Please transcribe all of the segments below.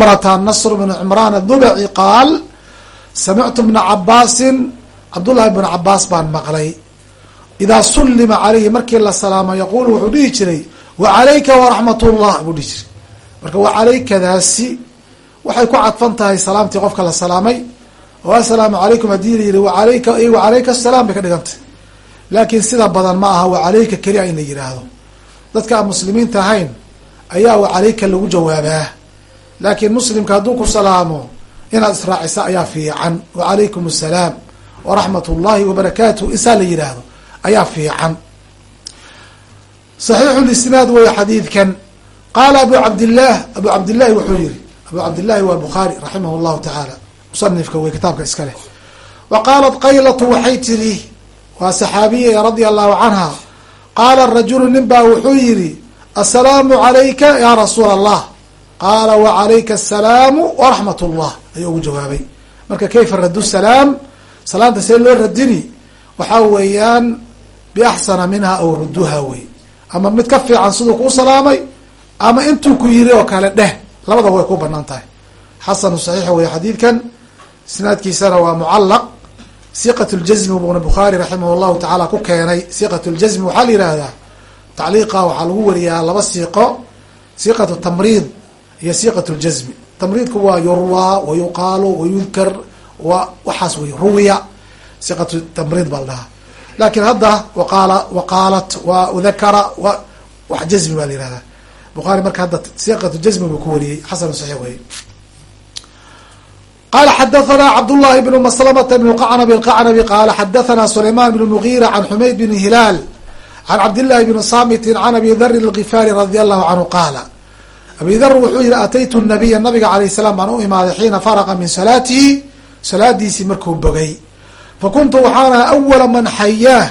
mrata nasr bn cimraan adubaci qaal samictu bna cabaasin cabdullahi bn cabaas baan maqlay idaa sullima calayhi markii la salaamo yaquulu wuxuu dhihi jiray wacalayka waraxmat llah buu dhihi jiray. Marka wacalaykadaasi waxay ku cadfan tahay salaamtii qofka la salaamay oo assalaamu calaykum haddii la yihi waalayka wacalayka asalaam bay ka dhigantay. Laakiin sida badan ma aha wacalayka keliya in la yidhaahdo. Dadka aan muslimiinta ahayn ayaa wacalayka lagu jawaabaa laakiin muslimka hadduu ku salaamo inaad israacisa ayaa fiican. Wacalaykum assalaam waraxmat ullahi wabarakaatuh insaa la yidhaahdo ayaa fiican. Saxiixu lisnaad wey xadiidkan. Qaala abu cabdillaah abu cabdillahi wuxuu yihi abu cabdillahi waa bukhaari raximah llahu tacaala. Musanifka wey kitaabka iska leh. Wa qaalat qaylatu waxay tiri waa saxaabiya radia allahu canha qaala rajulu nin baa wuxuu yihi assalaamu calayka ya rasuula allah qaala wacalayka asalaamu waraxmat llah ayuu ugu jawaabay. Marka kayfa radu salaam? Salaanta see loo radini waxaa weeyaan biaxsana minha aw ruduha wey ama mid ka fiican siduu kuu salaamay ama intuu ku yiri oo kale dheh. Labadaba way ku bannaan tahay. Xasanu saxiix wey xadiidkan. Isnaadkiisana waa mucalaq siqat ljazmi buuna bukhaari raximah llahu tacaala ku keenay. Siqat ljazmi waxaa la yihahdaa tacliiqa waxaa lagu wariyaa laba siiqo. Siiqat tamriid iyo siiqat ljazmi tamriidku waa yurwaa wa yuqaalu wa yudkar wa waxaas wey ruwiya. Siqat tamriid baa la dhahaa. Laakin hadda waqaala waqaalat wa dakara wa wax jazmi baa la yihahdaa bukhaari marka hadda siiqat jazmi buu ku wariyey. Xasan saxiix wey qala xadathana cabdullahi bnu maslamata bn qacnabi alqacnabi qaala xadathana sulayman bn mugira can xumayd bn hilaal can cabdillahi bni samitin can abi darin algifaari radi allahu canhu qaala abi dar wuxuu yihi ataytu nabiya nabiga alayh salaam baan u imaaday xiina faraqa min salaatihi. Salaadiisii markuu bogay. Fa kuntu waxaan ahaa awala man xayaah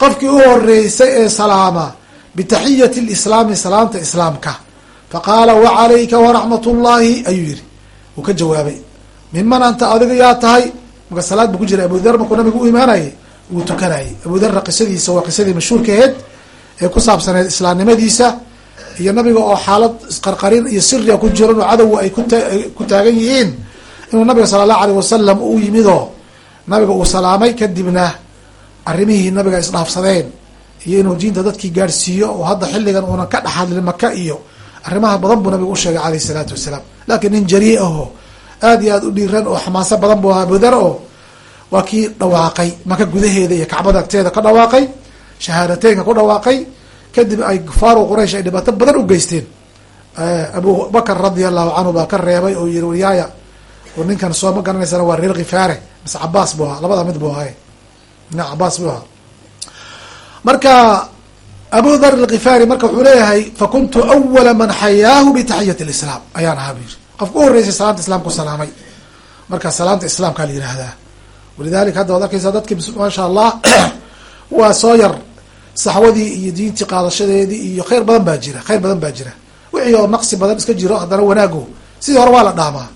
qofkii u horeysay ee salaama bitaxiyati lislaami salaamta islaamka. Faqaala wacalayka waraxmat ullahi ayuu yihi uu ka jawaabay miman anta adiga yaa tahay? Marka salaad buu ku jiray abu dar markuu nabigu u imaanayay wuu tukanayay. Abu darra qisadiisa waa qisadii mashhuurka aheyd ee ku saabsaneed islaamnimadiisa iyo nabiga oo xaalad isqarqarin iyo siriga ku jiro inuu cadowga ay ku taagan yihiin inuu nabiga sala allahu alayh wasalam u yimidoo nabiga uu salaamay kadibna arrimihii nabiga isdhaafsadeen iyo inuu diinta dadkii gaadhsiiyo oo hadda xilligan uunan ka dhexadlin maka iyo arrimaha badan buu nabiga u sheegay alayh isalaatu wasalaam. Laakiin nin jarii aho aad iyo aad u dhiiran oo xamaaso badan buu ahaa abudar oo waa kii dhawaaqay maka gudaheeda iyo kacbada agteeda ka dhawaaqay shahaadateynka ku dhawaaqay kadib ay gufaaru quraysh ay dhibaato badan u geysteen. Abu bakr radia allahu canhu baa ka reebay oo yihi waryaaya oo ninkan soo ma garanaysana waa reer khifaare mise cabaas buu ahaa labada mid buu ahay nin cabaas buu ahaa. Marka abu dar alkhifaari marka wuxuu leeyahay fakuntu awala man xayaahu bitaxiyati lislaam ayaan ahaa bu qofka u horeysay salaanta islaamku salaamay. Marka salaanta islaamkaa la yihahdaa walidalika hadda waad arkeysaa dadki maasha allah waa soo yar saxwadii iyo diintii qaadashadeedii iyo khayr badan baa jira khayr badan baa jira. Wixii oo naqsi badan iska jiro haddana wanaago. Sidii hore waa la dhaamaa.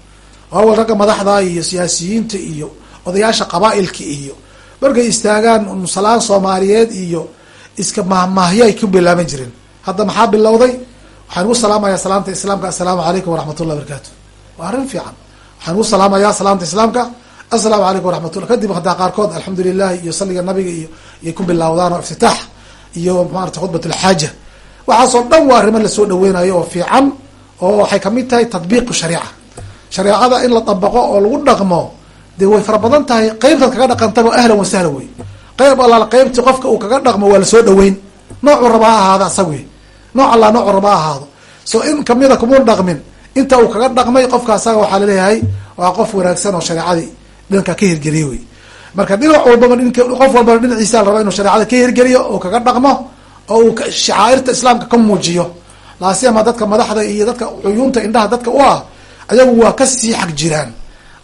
Awal ragga madaxda iyo siyaasiyiinta iyo odayaasha qabaa-ilka iyo markay istaagaan salaan soomaaliyeed iyo iska mahmaahyo ay ku bilaaban jireen hadda maxaa bilowday? Waxaan ugu salaamayaa salaamta islaamka. Assalaamu calaykum waraxmat ullah barakaatu waa arrin fiican. Waxaan ugu salaamayaa salaamta islaamka. Assalaamu calaykum waraxmatullah kadib hadaa qaarkood alxamdu lilahi iyo saliga nabiga iyo iyay ku bilawdaan oo iftitaax iyo maarata khudbat alxaaja waxaasoo dhan waa arrimo la soo dhaweynayo oo fiican oo waxay ka mid tahay tadbiiqu shariica. Shareecada in la dabaqo oo lagu dhaqmo dee way fara badan tahay qeybtaad kaga dhaqantaba ahlan wa sahlan wey. Qeyb allaal qeybti qofka uu kaga dhaqmo waa la soo dhaweyn. Noocuu raba ha ahaado asag wey. Nooc allaa noocuu raba ha ahaado. So in kamida kumuu dhaqmin. Inta uu kaga dhaqmay qofka asaga waxaa la leeyahay waa qof wanaagsan oo shareecadii dhanka ka hirgeliye wey marka dhinac walbaba qof walbaba dhinaciisa la raba inuu shareecada ka hirgeliyo oo kaga dhaqmo oo uu shacaairta islaamka ka muujiyo. Laasiyama dadka madaxda iyo dadka cuyuunta indhaha dadka u ah ayagu waa ka sii xag jiraan.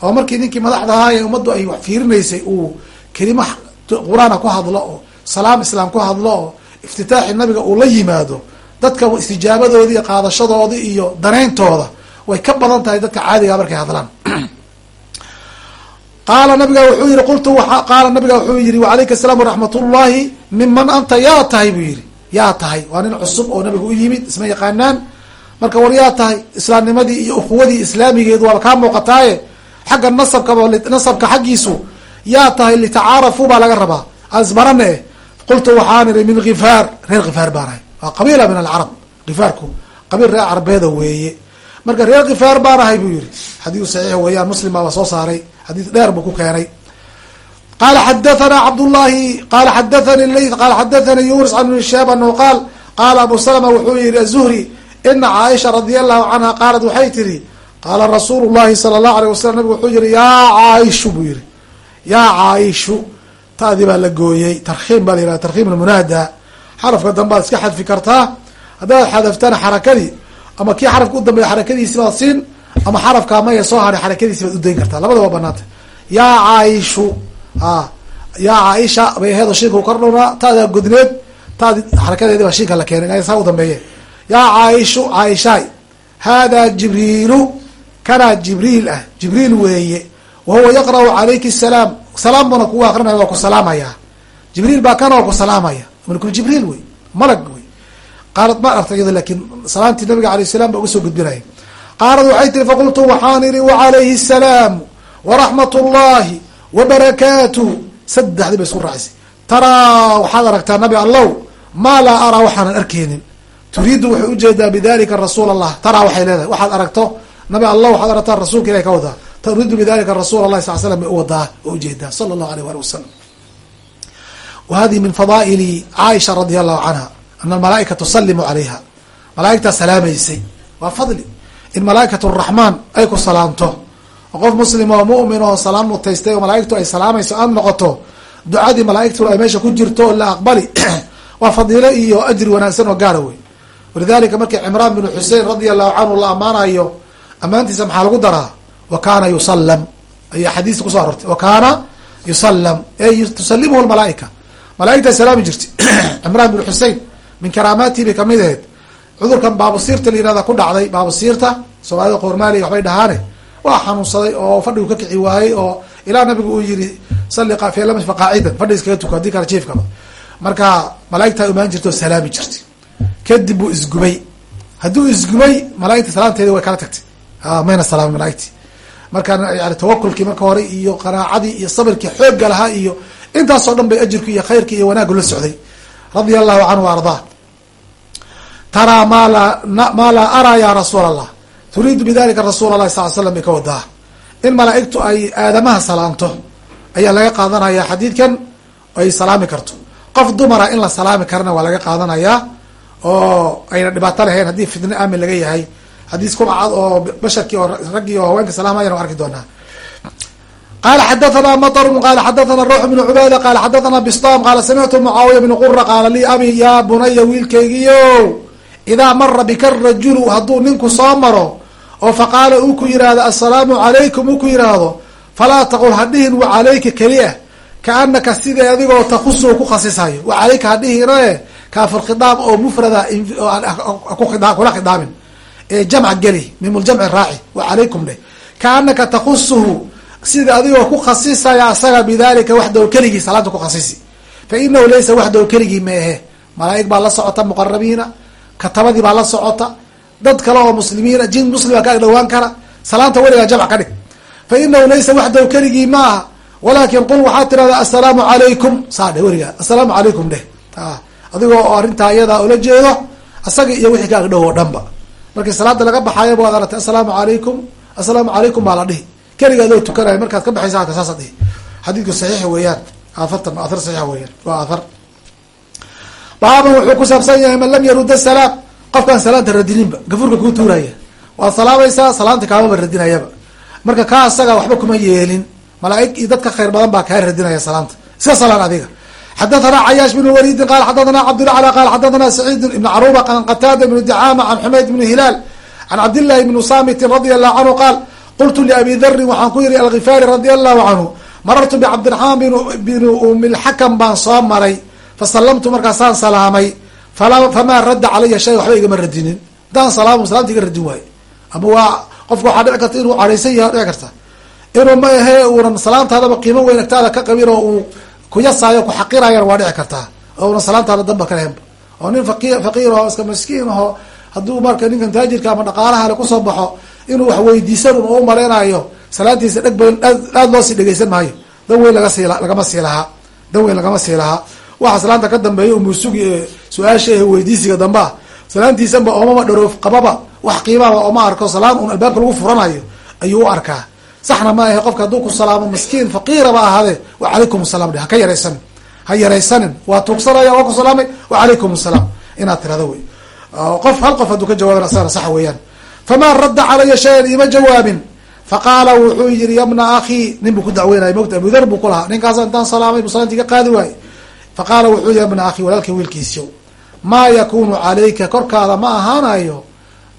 Oo markii ninkii madaxda ahaa ee ummaddu ay wax fiirinaysay uu kelima qur'aana ku hadlo oo salaam islaam ku hadlo oo iftitaaxi nabiga uu la yimaado dadka istijaabadoodii iyo qaadashadoodii iyo danayntooda way ka badan tahay dadka caadiga markay hadlaan qaala nabiga wuxuu yihi qultu qaala nabiga wuxuu yihi wacalayka asalaam waraxmat ullahi miman anta? Yaa tahay buu yihi yaa tahay waa nin cusub oo nabiga u yimid isma yaqaanaan. Marka war yaa tahay islaamnimadii iyo ukhuwadii islaamigeedu waaba kaa muuqataaye. Xagga nasabkaba nasabka xaggiisu yaa tahay litacaarafuu baa laga rabaa. Aan isbarane qultu waxaan ihi min khifaar reer khifaar baan ahay waa qabiila min alcarab khifaarku qabiil reer carbeeda weeye. Marka reer khifaar baan ahay buu yihi xadiiu saxiix weeyaan muslim baaba soo saaray xadiis dheer buu ku keenay. Qala xadathana cabdullahi qala xadathani leyth qala xadathani yunis can ibn shaab anahu qaal qaala abu salama wuxuu yihi azuhri ina caaisha radia allahu canha qaalat waxay tihi qaala rasuulu llahi sala allahu aleyh wasalam nabigu wuxuu yihi yaa caaishu buu yihi yaa caaishu taadii baa la gooyey tarkiim baa la yihahda tarkiim lmunaada xarafka dambaad iska xadfi kartaa haddaad xadaftana xarakadii ama kii xarafka u dambeeya xarakadiisi baad siin ama xarafka maya soo haray xarakadiisi baad udayn kartaa. Labada waa banaanta yaa caaishu a yaa caaisha bay aheedo shiinka kordhowna taadaa godneed taadi xarakadeedi baa shiinka la keenay saa u dambeeye yaa caaishu caaishaay haadaa jibriilu kanaa jibriil ah jibriil weeye wa huwa yaqra'u calayki salaam salaam buna kugu akrinaya waa ku salaamaya. Jibriil baa kana waa ku salaamaya. Malkul jibriil wey malag wey qaalad ma arta iyado laakiin salaamtii nabiga alayh salam ba uga soo gudbinaya qaalad waxay tiri faqultu waxaan ihi wacalayhi asalaamu waraxmat ullahi wabarakaatuh saddexdii bay isku raacisay taraa waxaad aragtaa nabi allow maa laa araa waxaanan arkeynin turiidu waxay u jeedaa bidalika rasuul allah taraa waxay leedahay waxaad aragto nabi allah waxaad aragtaa rasuulka ilahi ka wadaa turiidu bidalika rasuul allahi sal slam bay uwadaa oo u jeedaa sala allahu aleyh wali wasalam wa hadihi min fadaa'ili caaisha radia allahu canha ana almalaaika tusalimu calayha malaaigtaa salaamaysay waa fadli in malaa'ikat raxmaan ay ku salaamto oo qof muslim oo mu'min oo salaam mutaystay oo malaaigtu ay salaamayso aad noqoto ducadii malaaigtu ay meesha ku jirto oo la aqbali waa fadiilo iyo ajri wanaagsan oo gaara wey walidalika markii cimraan binu xusein radia allahu canhu la ammaanayo ammaantiisa maxaa lagu daraa? Wa kaana yusalam ayaa xadiista kuso arortay wa kaana yusalam e tusalimuhu lmalaaika malaaigtaa salaami jirtay. Cimraan binu xusein min karaamaatihi bay ka mid ahayd cudurkan baabusiirta la yihahda ku dhacday baabusiirta soomaalida qoormaaliya waxbay dhahaane. Waa xanuunsaday oo fadhigu ka kici waayey oo ilaa nabigu uu yihi sali filfa qaacidan. Fadhi iskaga tuko haddii kale jiifkaba marka malaaigtaa imaan jirta oo salaami jirtay. Kadib buu isgubay. Hadduu isgubay malaaigta salaamteedi way kala tagtay. Mayna salaamin malaaigtii marka yani tawakulkii marka hore iyo qanaacadii iyo sabirkii xoogga lahaa iyo intaasoo dhan bay ajirki iyo khayrki iyo wanaaggu la socday. Radia allahu canhu wa ardaa taraa maa laa araa ya rasuul allah turiidu bidalika rasuul allahi sal slam bay ka wadaa in malaaigtu ay aadamaha salaamto ayaa laga qaadanaya xadiidkan ay salaami karto qof dumara in la salaami karana waa laga qaadanayaa oo ayna dhibaato lahayn haddii fitne aamin laga yahay xadiis kubcad oo basharkii oo raggii oo haweenka salaamayan arki doonaa qala xadathana matrun qala xadathana ruux bnu cubaada qala xadathana bistam qala samictu mucaawiya bnu qura qaala lii abi ya bunaya wiilkaygiyo idaa mara bika rajulu hadduu ninku soo maro oo faqaala uu ku yihahdo assalaamu calaykum uu ku yihahdo falaa taqul hadhihin wacalayka keliya kaanaka sidii adigoo takusu ku khasisayo wacalayka hadhihine kaafir khidaab oo mufrada kula khidaabin ee jamca geli mimljamci raaci wacalaykum dheh kaanaka takusuhu sida adigoo ku khasisaya asaga bidalika waxdaw keligii salaanta ku khasisi fa inahu laysa waxdaw keligii maehe malaaig baa la socota muqarabiina katabadii baa la socota. Dad kale oo muslimiina jin muslima ka dhawaan kara. Salaanta weligaa jamc ka dhig. Fa inahu laysa waxdaw keligii ma aha. Walaakin qul waxaad tirahda assalaamu calaykum. Saa dheh weligaa. Assalaamu calaykum dheh. Adigoo oo arrintaa iyadaa ula jeedo asaga iyo wixii kaaga dhow oo dhanba. Markii salaada laga baxaayaba waad aratay assalaamu calaykum. Assalaamu calaykum baa la dhihi. Keliga adoo tukanaya markaad ka baxaysa saasa dhihi. Xadiidku saxiix weeyaan. Aaartan athar saxiixa weeyaan. Waa athar baaban wuxuu ku saabsan yahay man lam yarudda salaam qofkaan salaanta radininba gafuurka kuu tuuraya. Waad salaamaysaa salaanta kaamaba radinayaba. Marka kaa asaga waxba kuma yeelin. Malaaig iyo dadka khayr badan baa kaa radinaya salaanta. Iska salaan adiga. Xadathana cayaash bn walidin qala xadathana cabdilcla qala xadathana saciid ibn caruba an qataada ibn dicama can xumayd ibn hilaal can cabdillahi ibni samitin radia allahu canhu qaal qultu liabi darin waxaan ku yihi algifaari radia allahu canhu marartu bicabdiraxmaan bin umilxakam baan soo maray fasalamtu markaasaan salaamay famaa radda calaya shay waxba igama radinin haddaan salaam salaamta iga radin waayo ama waa qofka waxaa dhici karta inuu cadhaysan yahay dhici karta. Inuu ma ahe uunan salaamtaadaba qiimo weyn agtaada ka qabin oo uu kuyasaayo ku xaqirayana waa dhici kartaa oo una salaamtaada danba ka lahenba oo nin faqi faqiir aho iska maskiin aho hadduu marka ninkan taajirka ama dhaqaalaha le ku soo baxo inuu wax weydiisan un u malaynayo salaadiisa dheg ba aad loo dhegeysan maayo. Dan weyn laga sii lahaa. Dan weyn lagama sii lahaa waxa salaanta ka dambeeya umusugi ee su'aasha ee weydiisiga dambe ah salaantiisanba oomama dharoof qababa. Wax qiimaba ooma arko. Salaan un albaabka lagu furanayo ayuu u arkaa. Saxna ma ahe qofka hadduu ku salaamo miskiin faqiiraba ahaade wa calaykum asalaam dhe haka yaraysanin ha yaraysanin. Waa tuugsanaya waa ku salaamay. Wa calaykum asalaam inaad tirahdo wey. Qof hal qof hadduu ka jawaabana asagana sax weeyaan. Famaa radda calaya shayan ima jawaabin? Faqaala wuxuu yihi yabna akhi nin buu ku dacweynaya mogta abudar buu ku lahaa. Ninkaasa intaan salaamay bu salaantii ka qaadi waaye faqaala wuxuu yihi yabna akhi walaalkii wiilkiisiyo maa yakunu calayka korkaada ma ahaanayo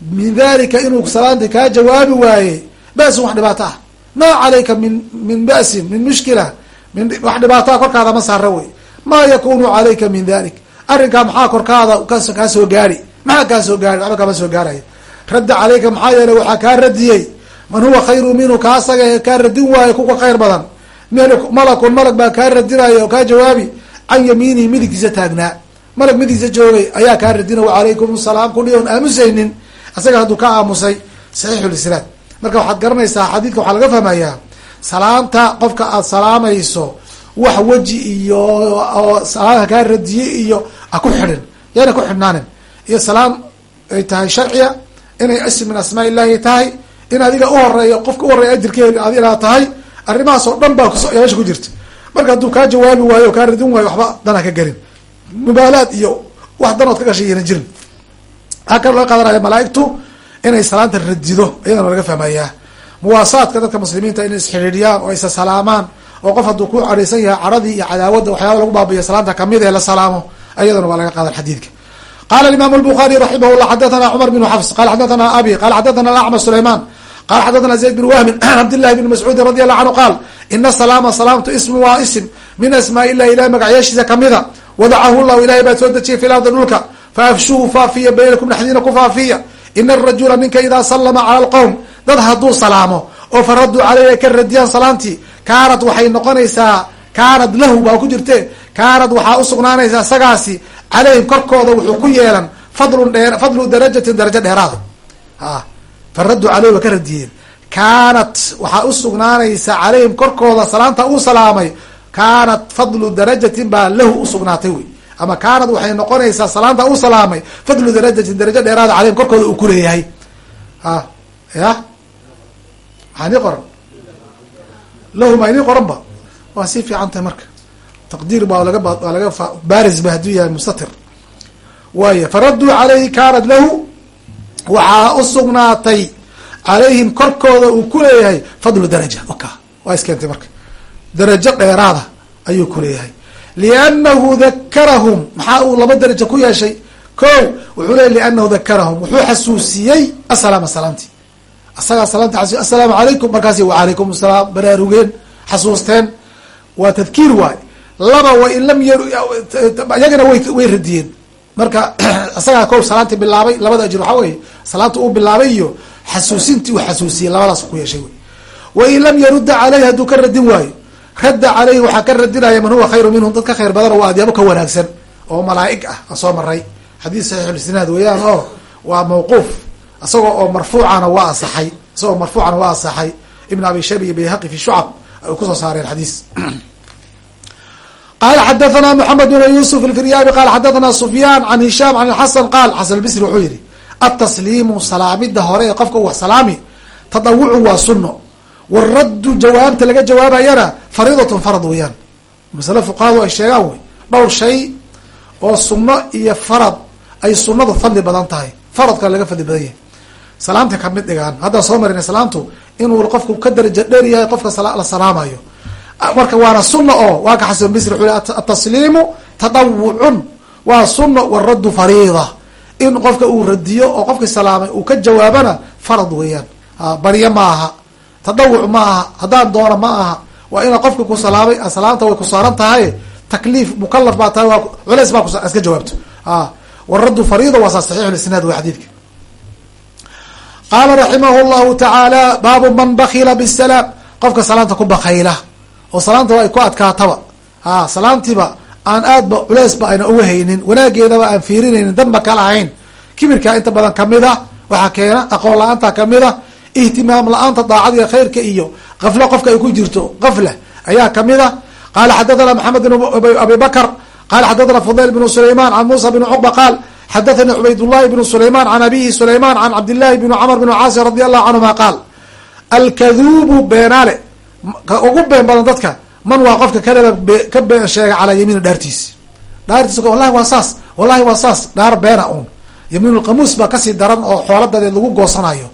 min dalika inuu salaanti kaa jawaabi waaye? Basun wax dhibaato ah. Maa calayka min min ba'sin min mushkila min wax dhibaato ah korkaada ma saara wey. Maa yakunu calayka min dalik? Arrinkaa maxaa korkaada kaa soo gaari? Maxaa kaa soo gaari? Waxba kaama soo gaaraya radda calayka maxaa yeeley waxaa kaa radiyey man huwa khayru minhu ka asaga ee kaa radin waayo kuka khayr badan. Malakun malag baa kaa radinaya kaa jawaabi can yamiinihi midigkiisa taagnaa malag midigkiisa joogay ayaa kaa radina wacalaykum asalaam kuli on aamusaynin. Asaga hadduu ka aamusay saxiixulislaam marka waxaad garanaysaa xadiidka waxaa laga fahmayaa salaanta qofka aad salaamayso wax weji iyo oo salaamka kaa radiye iyo ha ku xidhin yaana ku xidhnaanin. Iyo salaam ay tahay sharciya inay ism min asmaa illahi tahay in adiga uhoreeyo qofka uhoreeya ajirkeeda ad inaad tahay arrimahaas oo dhan baa meesha ku jirta marka hadduu kaa jawaabi waayo kaa radin waayo waxba dana ka gelin. Mubaalaad iyo wax danood ka gashay iyana jirin. Waxaa kaloo laga qaadanaya malaaigtu inay salaanta radido iyadana laga fahmayaa muwaasaadka dadka muslimiinta inay isxidhiidiyaan oo isa salaamaan oo qof hadduu ku cadhaysan yahay cadhadii iyo cadaawadda waxyaaba lagu baabiya salaanta ka mid ee la salaamo iyadana waa laga qaadan xadiidka. Qala imam buhariي raximah llah xadathana cmar bn xafs qala xadathana abi qala xadathana acma sulayman qala xadathana zayd بn wahmin an cabdillahi bn mascuudi radi allahu canhu qaal ina salaama salaamtu ismu waa ism min asmaa illahi ilahi magacyaashiisa kamida wadacahu llahu ilahay baa soo dejiyay fi lardi dhulka faafshuhu faafiya baynakum dhexdiina ku faafiya ina arajula ninka idaa salama cala alqowm dad hadduu salaamo oo faraduu caleyh ay ka radiyaan salaamtii kaanad waxay noqonaysaa kaanad lahu baa ku jirte kaanad waxaa usugnaanaysaa isagaasi caleyhim korkooda wuxuu ku yeelan fadlun dhee fadlu darajatin darajo dheeraada a faraduu caleyh waa ka radiyeen. Kaanat waxaa usugnaanaysaa caleyhim korkooda salaanta uu salaamay. Kaanat fadlu darajatin baa lahu usugnaatay wey. Ama kaanad waxay noqonaysaa salaanta uu salaamay fadlu darajatin darajo dheeraada caleyhim korkooda uu kuleeyahay a ya? Maxaa nii qoran. Lahu maa inii qoran ba. Waa si fiican tahay marka. Taqdiir baa laga waa laga baris ba hadduu yahay mustatir. Waaya faraduu caleyhi kaanat lahu waxaa usugnaatay calayhim korkooda uu kuleeyahay fadlu daraja. Oka waa iskeentay marka. Darajo dheeraada ayuu kuleeyahay liannahu dakarahum maxaa uu laba darajo ku yeeshay? Ko wuxuu leeyay liannahu dakarahum wuxuu xasuusiyey asalaama salaamtii asagaa salaamti xasuusiy assalaamu calaykum markaasi wacalaykum asalaam baraarugeen xasuusteen. Waa tadkiir waay. Laba wain lam y iyagana way way radiyeen marka isagaa ko salaantii bilaabay labada ajir waxaa weye salaanta uu bilaabay iyo xasuusintii uu xasuusiyey labadaas ku yeeshay wey wain lam yarudda caleyhi hadduu ka radin waayo radda caleyhi waxaa ka radinaya man huwa khayru minhum dad ka khayr badan waa adyaabo ka wanaagsan oo malaa'ig ah aan soo maray xadiis saxiixulisnaad weeyaan oo waa mawquuf isagoo oo marfuucana waa asaxay isagoo marfuucana waa asaxay ibn abi shayba iyo bayhaqi fi shucab ay ku soo saareen xadiis qala xadathana mxamed bn yusuf alfiryaabi qala xadathana sufyaan an hishaam an xasan qaal xasan albisri wuxuu yihi atasliimu salaamida hore ee qofka wax salaami tadawucu waa suno waraddu jawaabta laga jawaabayana fariidatun farad weeyaan masale fuqahadu ay sheegaan wey dhowr shay oo sunno iyo farad ay sunadu fadli badan tahay faradka laga fadli badan yahay salaamta ka mid dhigaan haddaan soo marina salaamtu inuu qofku ka daraja dheer yahay qofka la salaamayo marka waana suno oo waa ka xasan bisri wuxuu atasliimu tadawucun waa suno waraddu fariida. In qofka uu radiyo oo qofkii salaamay uu ka jawaabana farad weeyaan. Baryo ma aha. Tadawuc ma aha. Haddaan doono ma aha. Waa ina qofka ku salaamay salaamta way ku saaran tahay. Takliif mukalaf baa tahay waa culeys baa iska jawaabto. Waraddu fariida waa saa saxiix lisnaad wa xadiidka. Qaala raximah llahu tacaala baabu man bakila bisalaam qofka salaanta ku bakayla oo salaanta ay ku adkaataba. A salaantiiba aan aadba culeysba ayna uga haynin wanaageedaba aan fiirinaynin danba ka lahayn. Kibirkaa inta badan ka mid a waxaa keena aqoon la'aanta ka mid a ihtimaam la'aanta daacadiga khayrka iyo kaflo qofka ay ku jirto kafla ayaa ka mid a qala xadathana maxamed bn abi bakr qala xadathana fudayl bn sulayman can musa bn cuqba qaal xadathani cubaydllahi bn sulayman can abihi sulayman can cabdillahi bn cmr bn caasi radi allahu canhuma qaal alkaduubu beenaale ka ugu been badan dadka man waa qofka kaleba ka been sheega calaa yamiini dhaartiisi dhaartiis wallahi waa saas wallahi waa saas dhaar beena un yamiinulqamuus baa ka sii daran oo xooladadeed lagu goosanayo.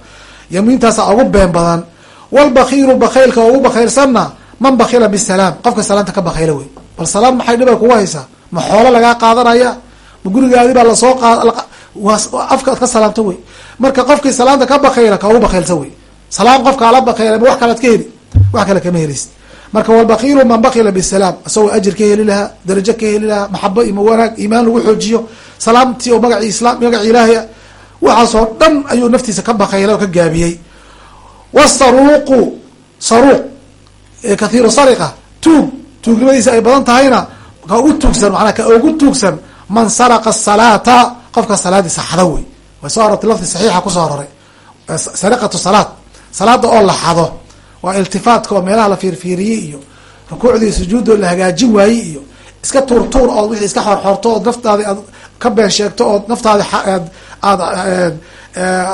Yamiintaasa ugu been badan. Walbakiilu bakaylka ugu bakaylsanna man bakila bisalaam qofka salaamta ka bakayla wey. Bal salaam maxay dhibay kugu haysaa ma xoolo lagaa qaadanaya? Ma gurigaadi baa la soo qaafkaad ka salaamta wey. Marka qofkii salaamta ka bakayla ka ugu bakaylsa wey. Salaam qofka ala bakayla ma wax kalead ka heli wax kale kama helis marka walbakiilu man bakila bisalaam isagoo ajir ka heli lahaa darajo ka heli lahaa maxabo ima wanaag iimaan lagu xoojiyo salaamtii oo magaci islam magaci ilaahay waxaasoo dhan ayuu naftiisa ka bakayla oo ka gaabiyey. Wasaruuqu saruuq kathiiru sariqa tuug tuugnimadiisa ay badan tahayna ka ugu tuugsan manaa ka ugu tuugsan man saraqa salaata qofka salaadiisa xado wey. Way soo arortay lafdi saxiixa ku soo aroray sariqatu salaad salaada oo la xado waa iltifaatka oo meelaha la fiirfiiriyey iyo rukuucdii sujuuddoo la hagaajin waayey iyo iska tuurtuur ood wixii iska xorxorto ood naftaadi aad ka been sheegto ood naftaadi aad aad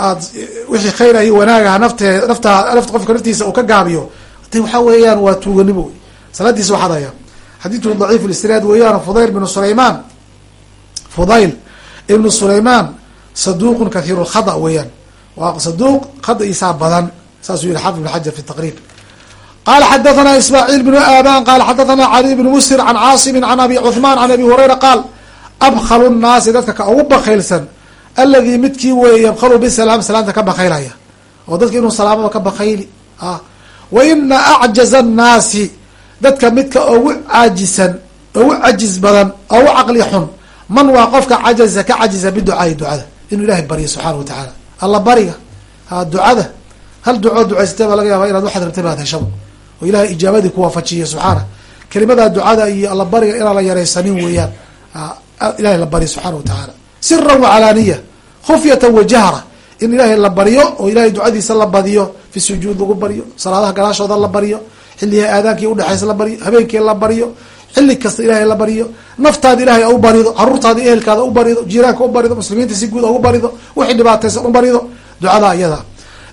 aad wixii khayr iyo wanaagaha naftee naftaa nafta qofka naftiisa uu ka gaabiyo. De waxaa weeyaan waa tuuganimo wey salaadiisa waa xadaya xadiidku daciif lisnaad weeyaan. Fudayl bnu sulayman fudayl ibnu sulayman saduuqun kathiiru lkhada weeyaan. Waa saduuq khadaiisaa badan saasuu yihi xafid ibn xajar fi taqrib qala xadathana ismaaciil bnu aban qala xadathana cali bnu musir can caasimin can abi cuثman can abi hurayra qaal abkhalu nnaasi dadka ka ugu bakaylsan aladi midkii weeye yabkhalu bisalaam salaamta ka bakaylaya oo dadka inuu salaamaba ka bakayli a wa ina acjaza annaasi dadka midka ugu caajisan ugu cajiz badan ugu caqli xun man waa qofka cajaza ka cajiza biducaai ducada. Inuu ilahay baryo subxaana wa tacaala. Alla bariga ha ducada hal ducoo ducaysatay baa laga yaaba inaad waxaad rabtay baad heshabo oo ilahay ijaabadii kuwaafajiya subxaana kelimada ducada iyo alla bariga inaan la yaraysanin weeyaan ilahay la baryo subxaana wa tacaala siran wacalaaniya khufyatan wa jahra in ilaahay la baryo oo ilahay ducadiisa la badiyo fi sujuud lagu baryo salaadaha gadaashooda la baryo xilliha aadaankii udhexaysa la baryo habeenkii la baryo xilli kasta ilaahay la baryo naftaada ilahay u barido caruurtaada ehelkaada u barido jiiraanka u barido muslimiinta si guud ugu barido wixii dhibaataysan u barido ducada iyada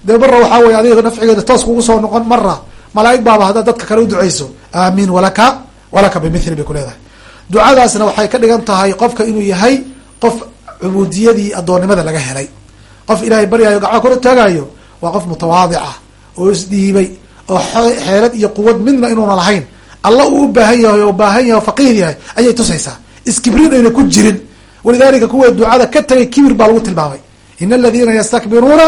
dee marra waxaa weye adiga nafcigeeda toos kugu soo noqon mara malaaig baaba haddaad dadka kale u duceyso aamiin walaka walaka bimithli bay ku leedahay. Ducadaasna waxay ka dhigan tahay qofka inuu yahay qof cubuudiyadii addoonnimada laga helay. Qof ilaahay baryayo gacma kor taagayo waa qof mutawaadic ah oo isdhiibay oo xeelad iyo quwad midna inuuna lahayn. Alla uu u baahan yahay oo baahan yahay o faqiir yahay ayay tusaysaa. Iskibrin ayna ku jirin. Walidalika kuwa ducada ka tagay kibir baa lagu tilmaamay. In aladina yastakbiruuna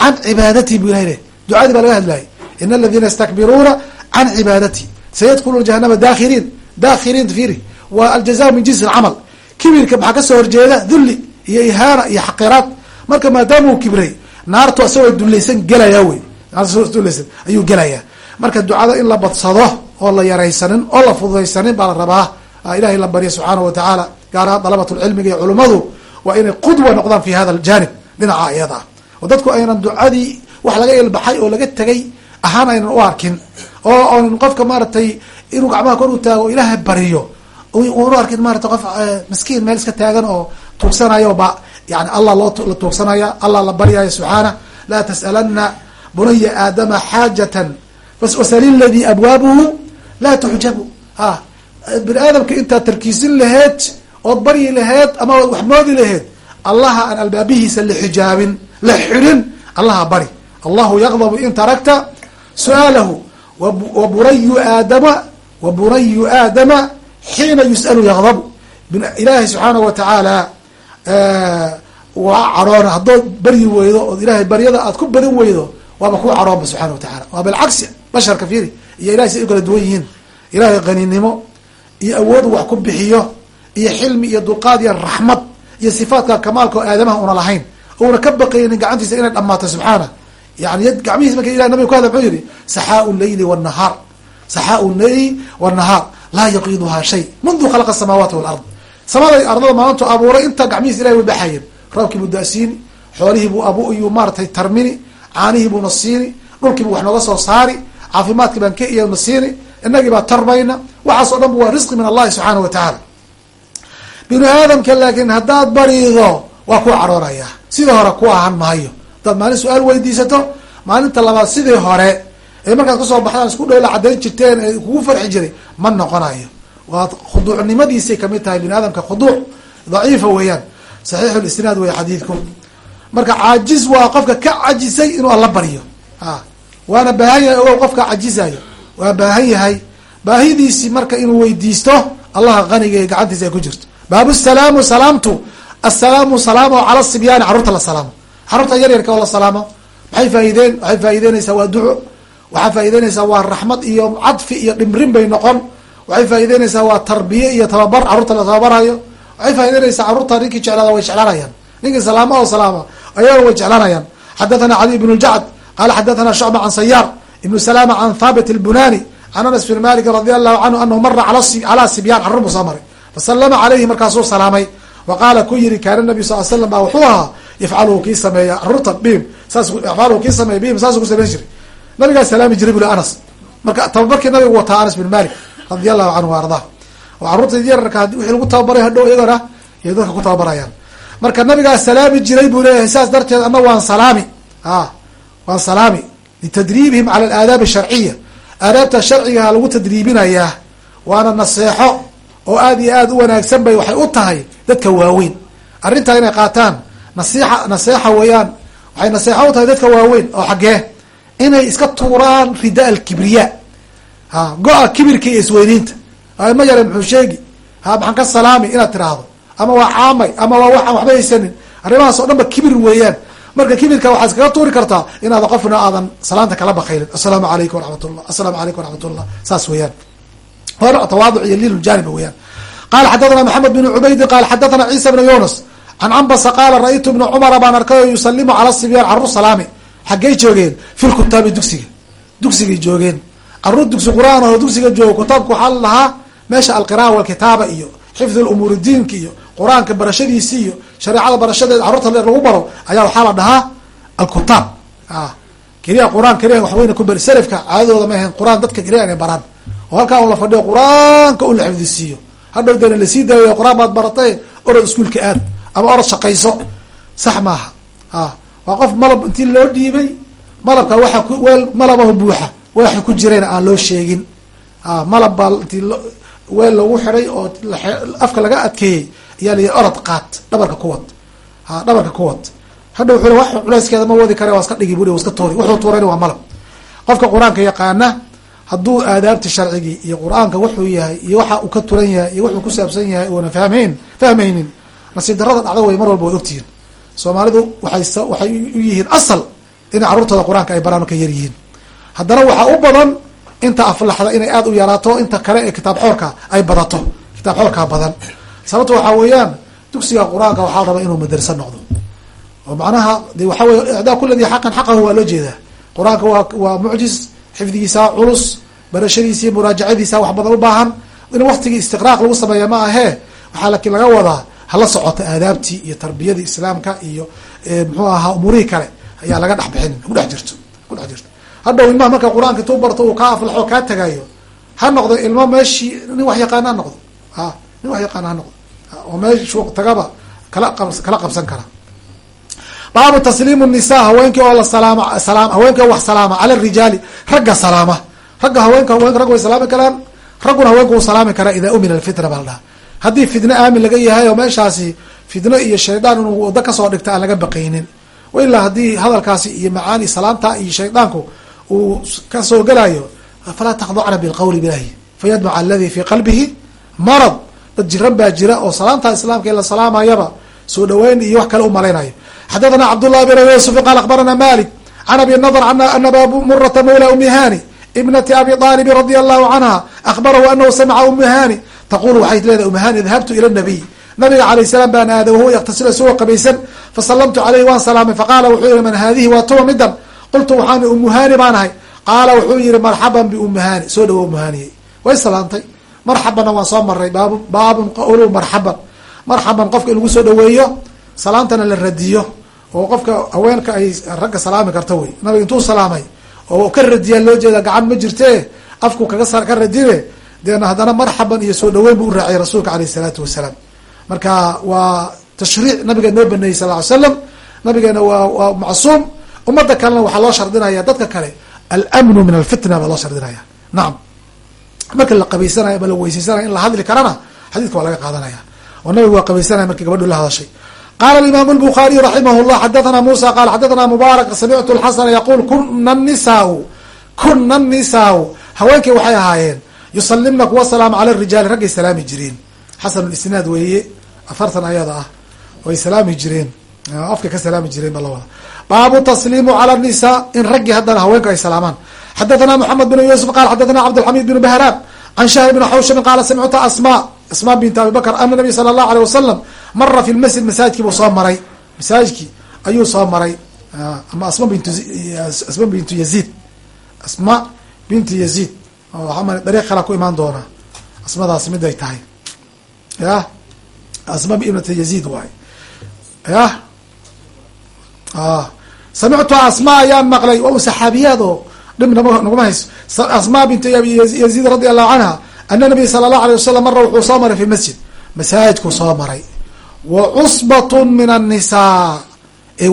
can cibaadati bu ilahay ducadii baa laga hadlayay in aladina yastakbiruuna can cibaadati sayadkhuluna jahanama dakhiriin dakhiriin firi waa aljaza min jinsi alcamal kibirka maxaa ka soo horjeeda dulli iyo ihaana iyo xaqiraad marka maadaama uu kibray naartu isagoo dulaysan gelaya wey naartdulaysan ayuu gelayaa marka ducada in la badsado oo la yaraysanin oo la fududaysanin baa la rabaa ilahay la barya subxaana wa tacaala gaar ahaan dalabatulcilmiga iyo culummadu waa inay qudwa noqdaan fi hada aljanib dhinaca iyada ah oo dadku aynan ducadii wax laga ilbaxay oo laga tegay ahaan aynan u arkin oo onan qofka maaragtay inuu gacmaha kor u taago ilaahay bariyo una arkin maarata qof miskiin meel iska taagan oo tuugsanayo ba yani allah loo la tuugsanaya allah la baryayo subxaana laa tas'alana bunaya aadama xaajatan wasali ladii abwaabuhu laa tuxjabu. Ha bini aadamka intaad tarkiisin laheed ood baryi laheed ama ood wax moodi laheed allaha aan albaabihiisa la xijaabin la xidhin allaha bari. Allahu yaqdabu in tarakta su'aalahu. Wa burayu aadama wa burayu aadama xiina yus'alu yaqdabu. Ilaahay subxaana wa tacaala waa caroona. Haddood baryi weydo ood ilahay baryada aad ku badin weydo waaba ku caroonba subxana wa tacaala waa bilcagsi basharka firi iyo ilahay si u kala duwan yihiin. Ilahay qaninimo iyo awood wax ku bixiyo iyo xilmi iyo dulqaad iyo raxmad iyo sifaadka kamaalka oo aadamaha una lahayn una ka baqaynin gacantiisa inay dhamaato subxaana. Yani gacmihiis marka ilah nabiga ku hadla muxuu yihi saxaau leyli wnahaar saxaau leyli wnahaar laa yaqiiduhaa shay. Mundu khalaqa asamaawaati walard. Samada ardada maalintu abuuray inta gacmihiis ilahay way baxayeen roobkii buu da-siini xoolihii buu abu iyuu maaratay tarmini caanihii buuna siini dhulkii buu wax nooga soo saari caafimaadkii baan ka iyana siini inagii baa tarmayna. Waxaas o dhan bu waa risqi min allahi subxaana wa tacaala binu aadamka laakiin haddaad bariido waa ku caroonayaa sidii hore ku ahan maayo. Haddaad maalin su'aal weydiisato maalinta labaad sidii hore ee markaad ka soo baxdaan isku dhowla caddayn jirteen ee kugu farxi jiray ma noqonayo. Waa khuduucnimadiisay ka mid tahay bini aadamka khuduuc. Daciifa weeyaan. Saxiixu lisnaad wey xadiidku. Marka caajiz waa qofka ka cajisay inuu alla baryo a waana baahan yahay ogow qofka cajizayo waa baahan yahay baahidiisi marka inuu weydiisto allaha qaniga ee gacantiisa ay ku jirto. Baabu salaamu salaamtu assalaamu salaamo cala sibyaani carruurta la salaamo. Carruurta yar yarka oo la salaamo. Maxay faaideen waxay faa'ideynaysaa waa duco. Waxay faa'ideynaysaa waa raxmad iyo cadfi iyo dhimrin bay noqon. Waxay faa'ideynaysaa waa tarbiye iyo tababar carruurta la tababarayo waxay faa'ideynaysaa carruurta ninkii jeclaada way jeclaanayaan. Ninkii salaamo oo salaama ayaga way jeclaanayaan. Xadathana cali ibn ljacd qala xadathana shucba can sayaar ibnu salama can thabit albunani can anas bin malik radi allahu canhu anahu mara calaa sibyaan carruur buu soo maray. Fasalama calayhi markaasuu salaamay wa qaala ku yiri kaana nabi sal slam baa wuxuu ahaa yafcaluhu kii sameeya carruurta bihim saas yafcaluhu kii sameeya bihim saasuu ku sameyn jiray nabigaa salaami jiray buli anas marka tababarkii nabigu wataa anas bin malik radi allahu canhu wa ardah oo carruurta yararka wixii lagu tababaray hadhow iyagana yay dadka ku tababarayaan marka nabigaa salaami jiray buu leeyahay saas darteed ana waan salaami a waan salaami litadriibihim cala alaadaab asharciya aadaabta sharcigaha lagu tadriibinayaa waana naseexo oo aad iyo aad u wanaagsan bay waxay u tahay dadka waaweyn. Arrintaa inay qaataan nasiixa naseexa weeyaan waxay naseexo u tahay dadka waaweyn oo xaggee inay iska tuuraan rida alkibriya. Ha go-a kibirka iyo isweyniinta ma yare muxuu sheegi. Ha maxaan ka salaami inaad tiraahdo. Ama waa caamay ama waa waxaan waxba haysanin. Arrimahaas oo dhan ba kibir weeyaan. Marka kibirka waxaad iskaga tuuri kartaa inaada qofna aadan salaanta kala bakaylin assalaamu alaykum waraxmat ullah assalaamu alaykum waraxmat ullah saas weeyaan. Hor tawaaduc iyo liil jaaniba weeyaan qala xadathana maxamed bin cubaydin qala xadathana ciisa bn yunus can cambasa qaala ra-ytu ibna cumara baan arkay oo yusalimu cala sibyaan carruur salaami xaggay joogeen fi lkutaabi dugsiga dugsigay joogeen carruur dugsi qur'aan oo dugsiga jooga kutaabka waxaa la dhahaa meesha alqiraa walkitaaba iyo xifd lumuuri diinka iyo qur'aanka barashadiisi iyo shareecada barashadeeda carruurta lagu baro ayaa waxaa la dhahaa alkutaab keliya qur'aan keliya waxweyna ku bari salafka caadadooda ma ahayn qur'aan dadka keliya inay baraan oo halkaa un la fadhiyo qur'aanka un la xifdisiiyo hadhow dana la sii daayo qur'aan baad baratay orod iskuolka aad ama orod shaqayso. Sax maaha. A waa qof malab intii loo dhiibay malabka waxa ku weel malabaho buuxa waxa ku jirayna aan loo sheegin. A malab baa intii weel lagu xiday oo afka laga adkeeyey ayaa layihi orod qaat dhabarka kuwad ha dhabarka kuwad hadhow wuxuu wax culeyskeeda ma wadi kare waa iska dhigi buri wa iska tuuri wuxuu tuurayna waa malab. Qofka qur'aanka yaqaana hadduu aadaabta sharcigii iyo qur'aanka wuxuu yahay iyo waxa uu ka turan yahay iyo wuxuu ku saabsan yahay uuna fahmeyn fahmaynin. Nasiib darada dhacda wey mar walba way ogtihiin. Soomaalidu waxay waxay u yihiin asal inay carruurtooda qur'aanka ay baraan ka yar yihiin haddana waxaa u badan inta aflaxda inay aada u yaraato inta kale ee kitaab xoorka ay badato. Kitaab xoorkaa badan. Sababto waxaa weeyaan dugsiga qur'aanka waxaa rabaa inuu madarsa noqdo. Oo macnaha de waxa wey icdaa kula di xaqan xaqahu waa loo jeedaa. Qur'aanka waa waa mucjis xifdigiisa culus barashadiisa muraajacadiisa wax badan u baahan. In waktigii istiqraaq lagu sameeya ma ahee. Waxaa laakiin laga wadaa hala socota aadaabtii iyo tarbiyadii islaamka iyo muxuu ahaa umuurihii kale ayaa laga dhex bixin. Kudhex jirto. Kudhex jirto. Hadhow ilmaha marka qur'aanka intuu barto uu kaa aflaxo kaa tagayo ha noqdo ilmo meeshii nin wax yaqaana ha noqdo. A nin wax yaqaana ha noqdo oo meeshu tagaba kala kala qabsan kara baabu tasliimu nisa haweenkii oo la salaam haweenkii wax salaama cala rijaali ragga salaama. Ragga haweenka haweenka ragga way salaami karaan ragguna haweenka wuu salaami karaa idaa umina alfitna baa la haddii fidno aamin laga yahay oo meeshaasi fidno iyo shaydaan inuu wado ka soo dhigta aan laga baqaynin. Ilaa haddii hadalkaasi iyo macaani salaamta iyo shaydaanku uu ka soo gelayo falaa takhdacna bilqawli bilahi fayadmaca aladi fi qalbihi marad. Dad jiran baa jira oo salaamta islaamka in la salaamayaba soo dhaweyn iyo wax kale umalaynayo xadathana cabdالlah bn yusf qal abarana malik an abi nadr ana abamurata mawla umi hani ibnati abi alib radi allahu canha ahbarahu anahu samca umu hani taqulu waxay leedahay umu hani dahabtu ila nabiy nabiga alayh salaam baan aaday wahuwa yaktasil isagoo qabaysan fasalamtu caleyhi waan salaamay faqaala wuxuu yihi man haadihi waa tuwa midan qultu waxaan umuhani baan ahay qaala wuxuu yihi marxaban biumuhani soo dhawo umuhaniye way salaamtay marxabanna waan soo maray baabun qawlu marxaban marxaban qofka in lagu soo salaamtana la radiyo oo qofka haweenka ay ragga salaami karto wey. Nabiga intuu salaamay oo ka radiyaa loo jeeda gacan ma jirte? Afku kaga ka radine deena haddana marxaban iyo soo dhaweyn bu u raaciyay rasuulka aleyh isalaatu wasalaam. Marka waa tashriic nabiga noo baneeyey sal ly slam nabigeena waa waa macsuum. Ummadda kalena waxaa loo shardinaya dadka kale almnu min alfitna baa loo shardinaya. Nacam marka la qabaysanayo ama la weyseysanaya in la hadli karana xadiidka waa laga qaadanaya. Oo nabigu waa qabaysanaya markii gabadhu la hadashay qala imam الbخariي raximah الlah xadathna musa qala xadathna mubaarak samictu اlxasna yaqul kuna الnisaa kuna الnisaa haweenkii waxay ahaayeen yusalimna kuwa salaama cala rijaali raggay salaami jireen xasan isnaad weeye afartan ayada ah way salaami jireen afka ka salaami jireen ba lawada baabu taslimu cala الnisa in raggii haddana haweenka ay salaamaan xadathna mxamed bn yusuf qala xadathna cabdالxamid bn bahraan can shahr bn xawshab qala samictu asma asma bint abi bakr ana nabiy sala allahu alيh wasalam mara fi lmasjid masaajidkii buu soo maray. Masaajidkii ayuu soo maray. Ama asma bint asma bintu yaziid. Asma bintu yaziid. Waaa dariiq kala ku imaan doona. Asmadaasi mid ay tahay. Ya asma ibnata yaziid waay. Ya samictu asma ayaan maqlay. Waa u saxaabiyaad oo dhib naguma hayso. Asma bintu yaziid radi allahu canha ana nabiy sala allahu alay wasalam mara wuxuu soo maray fi masjid masaajidkuu soo maray wa cusbatun min annisaa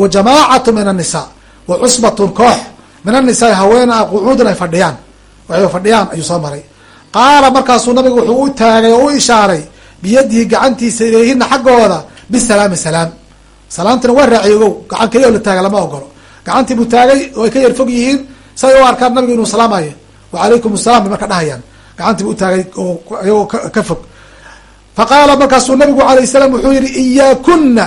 wa jamaacatu min annisaa wa cusbatun koox min annisaa haweena qucuudin ay fadhiyaan waxay fadhiyaan ayuu soo maray qaala markaasuu nabigu wuxuu u taagay oo u ishaaray biyadihi gacantiisa ilayhina xaggooda bisalaami salaam salaamtina waa raaciy ogow gacan keliya la taaga lama ogolo gacantii buu taagay oo ay ka yar fog yihiin say u arkaan nabigu inuu salaamayo wacalaykum assalam bay marka dhahayaan gacantii bu utaagay oo ka fog. Fa qaala markaasuu nabigu alayh salaam wuxuu yihi iyaakuna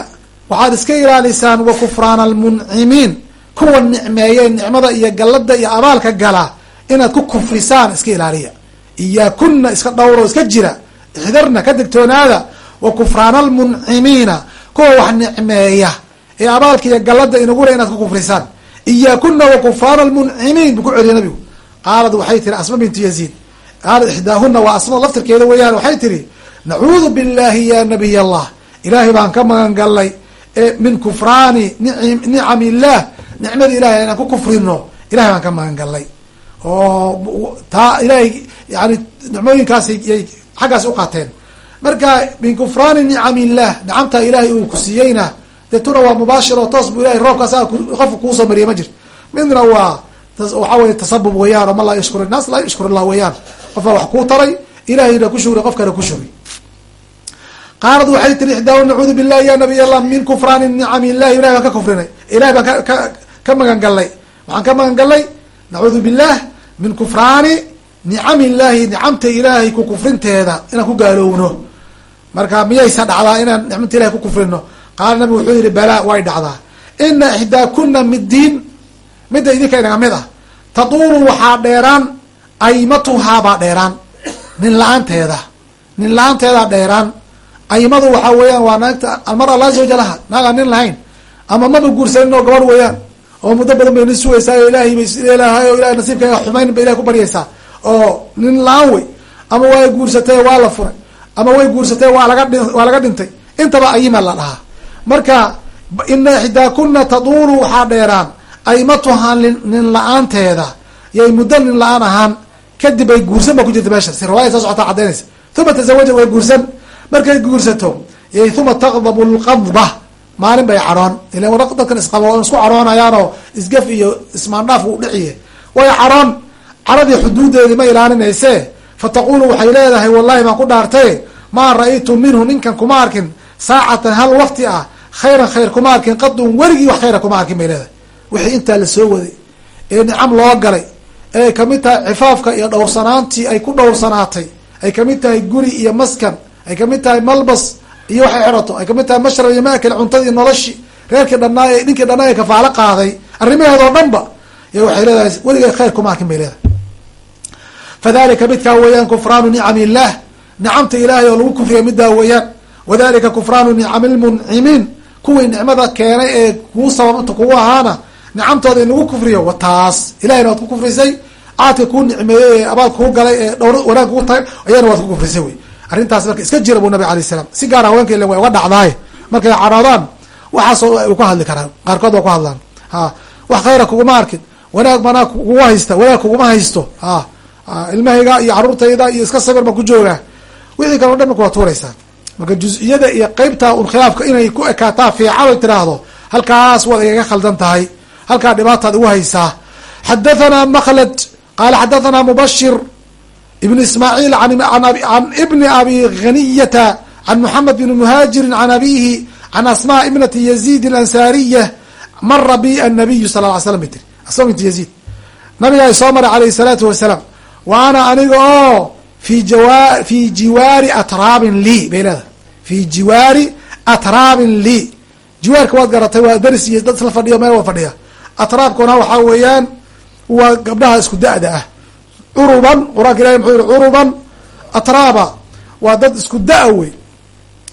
waxaad iska ilaalisaan wa kufraana almuncimiin kuwa nicmeeye nicmada iyo gallada iyo abaalka gala inaad ku kufrisaan iska ilaaliya. Iyaakuna iska dhowro iska jira. Ixdarna ka digtoonaada. Wa kufraana almuncimiina kuwa wax nicmeeya ee abaalka iyo gallada inagule inaad ku kufrisaan. Iyaakuna wa kufraana almuncimiin buu ku celiyay nabigu. Qaalad waxay tiri asma bintu yaziid qaalat ixdaahuna waa asma laftirkeeda weeyaan waxay tihi nacuudu billahi ya nabiy allah ilaahay baan ka magan gallay min kufraani nicam illah nicmada ilahay inaan ku kufrino ilahay baan ka magan gallay oo taa ilahay yani nicmooyinkaas yay xaggaas uqaateen marka min kufraani nicam illah nicamta ilaahay uu ku siiyeyna deetuna waa mubaashir oo toos bu ilahay roobkaas qofka kuusoo mariya ma jirto midna waa waxaa weye tasabub weeyaan oo man laa yashkur innaas laa yashkur illah weeyaan qofka wax kuu taray ilahayna ku shugri qof kale ku shugri qaalad waxay tiri ixdaa nacuudu billahi ya nabiy allah min kufraani nicami illahi ilahay baan ka kufrinay. Ilahay baan ka magan gallay waxaan ka magan gallay nacuudu billah min kufraani nicami illahi nicamta ilaahay ku kufrinteeda inaan ku gaalowno. Marka miyaysa dhacdaa inaan nicmata ilahay ku kufrino qaala nabigu wuxuu yihi balaa way dhacdaa. Ina ixdaa kuna middiin midda idinka inaga mid ah. Taduulu waxaa dheeraan aymatuhaa baa dheeraan. Nin la'aanteeda nin la'aanteedaa dheeraan. Aymadu waxaa weeyaan waa naagta almara laa zawja laha naag aan nin lahayn. Ama maba guursanin oo gabadh weeyaan. Oo muddo badan bay nin sugaysaa oo ilaahay bay oo ilahay nasiibkaaga xumayn ba ilahay ku baryaysaa. Oo nin la'aan wey. Ama way guursatay waa la furay. Ama way guursatay waa laga dhi waa laga dhintay. Intaba ayima la dhahaa marka ina ixdaakuna taduulu waxaa dheeraan. Aymatuhaa nin la'aanteeda yay muddo nin la'aan ahaan kadib ay guursan ba ku jirta meesha si riwaaya soo socotaa cadaynaysa uma tazawaja way guursan. Markay guursato yay uma taqdabu lqadba maalin bay cadhoon ila dadkan isqabo isku cadhoonayaanoo isgaf iyo ismaandhaaf uu dhiciye way cadhoon cadhadii xuduudeedii ma ilaalinayse. Fataqulu waxay leedahay wallahi baan ku dhaartay. Maa ra'aytu minhu ninkan kuma arkin. Saacatan hal waqti ah khayran khayr kuma arkin. Qadun weligii wax khayra kuma arkin bay leedahay. Wixii intaa la soo waday. Ee nicam loo galay ee ka mid tahay cifaafka iyo dhowrsanaantii ay ku dhowrsanaatay. Ay ka mid tahay guri iyo maskan. Ay ka mid tahay malbas iyo waxay xerato ay ka mid tahay mashrab iyo maakal cuntadii noloshii reerkii dhanaa ee ninkii dhanaa ee kafaalo qaaday. Arrimaheeda oo dhan ba y waxay leedahay weligay khayr kuma arkin bay leedahay. Fadalika midkaa weeyaan kufraanu nicam illah. Nicamta ilaahay oo lagu kufriya middaa weeyaan. Wadalika kufraanu nicami lmuncimiin kuwii nicmada keenay ee kuu sababta kugu ahaana nicamtooda in lagu kufriyo wa taas. Ilahayna waad ku kufrisay aadka kuu nicmeeyey ee abaal kuu galay ee dhowr wanaag kuu tahay ayana waad ku kufrisay wey. Arrintaas marka iska jira buu nabig alay salam si gaar haweenka ile way uga dhacdaaye markay cadhoodaan waxaasoo ay ka hadli karaan. Qaarkood waa ku hadlaan. Ha wax khayra kuguma arkin. Wanaag manaa kugu haysta. Wanaag kuguma haysto. Ha ilmahayga iyo caruurtayda iyo iska sabir baan ku joogaa wixii kale o dhan marka waa tuuraysaa marka juz-iyada iyo qeybta un khilaafka inay ku ekaataa fiican oy tiraahdo halkaas waad igaga khaldan tahay halkaa dhibaataad igu haysaa. Xadathana makhlad qaala xadathana mubashir ibn ismaaciil an ibni abi haniyata can moxamed bn muhaajirin can abihi can asma ibnati yazid alansaariya mara bi annabiyu sal ly slam bay tiri asma binti yaziid. Nabigaa soo maray alayh salaatu wasalaam wa ana aniga oo fi jiwaari atraabin lii bay leedahay. Fi jiwaari atraabin lii. Jiwaarka waad garatay waa daris iyo dad isla fadhiyo meel wa fadhiya atraabkuna waxaa weeyaan waa gabdhaha isku da-da ah. Curuban qur'aanka ilahi muxuu yihi curuban atraaba waa dad isku da- wey.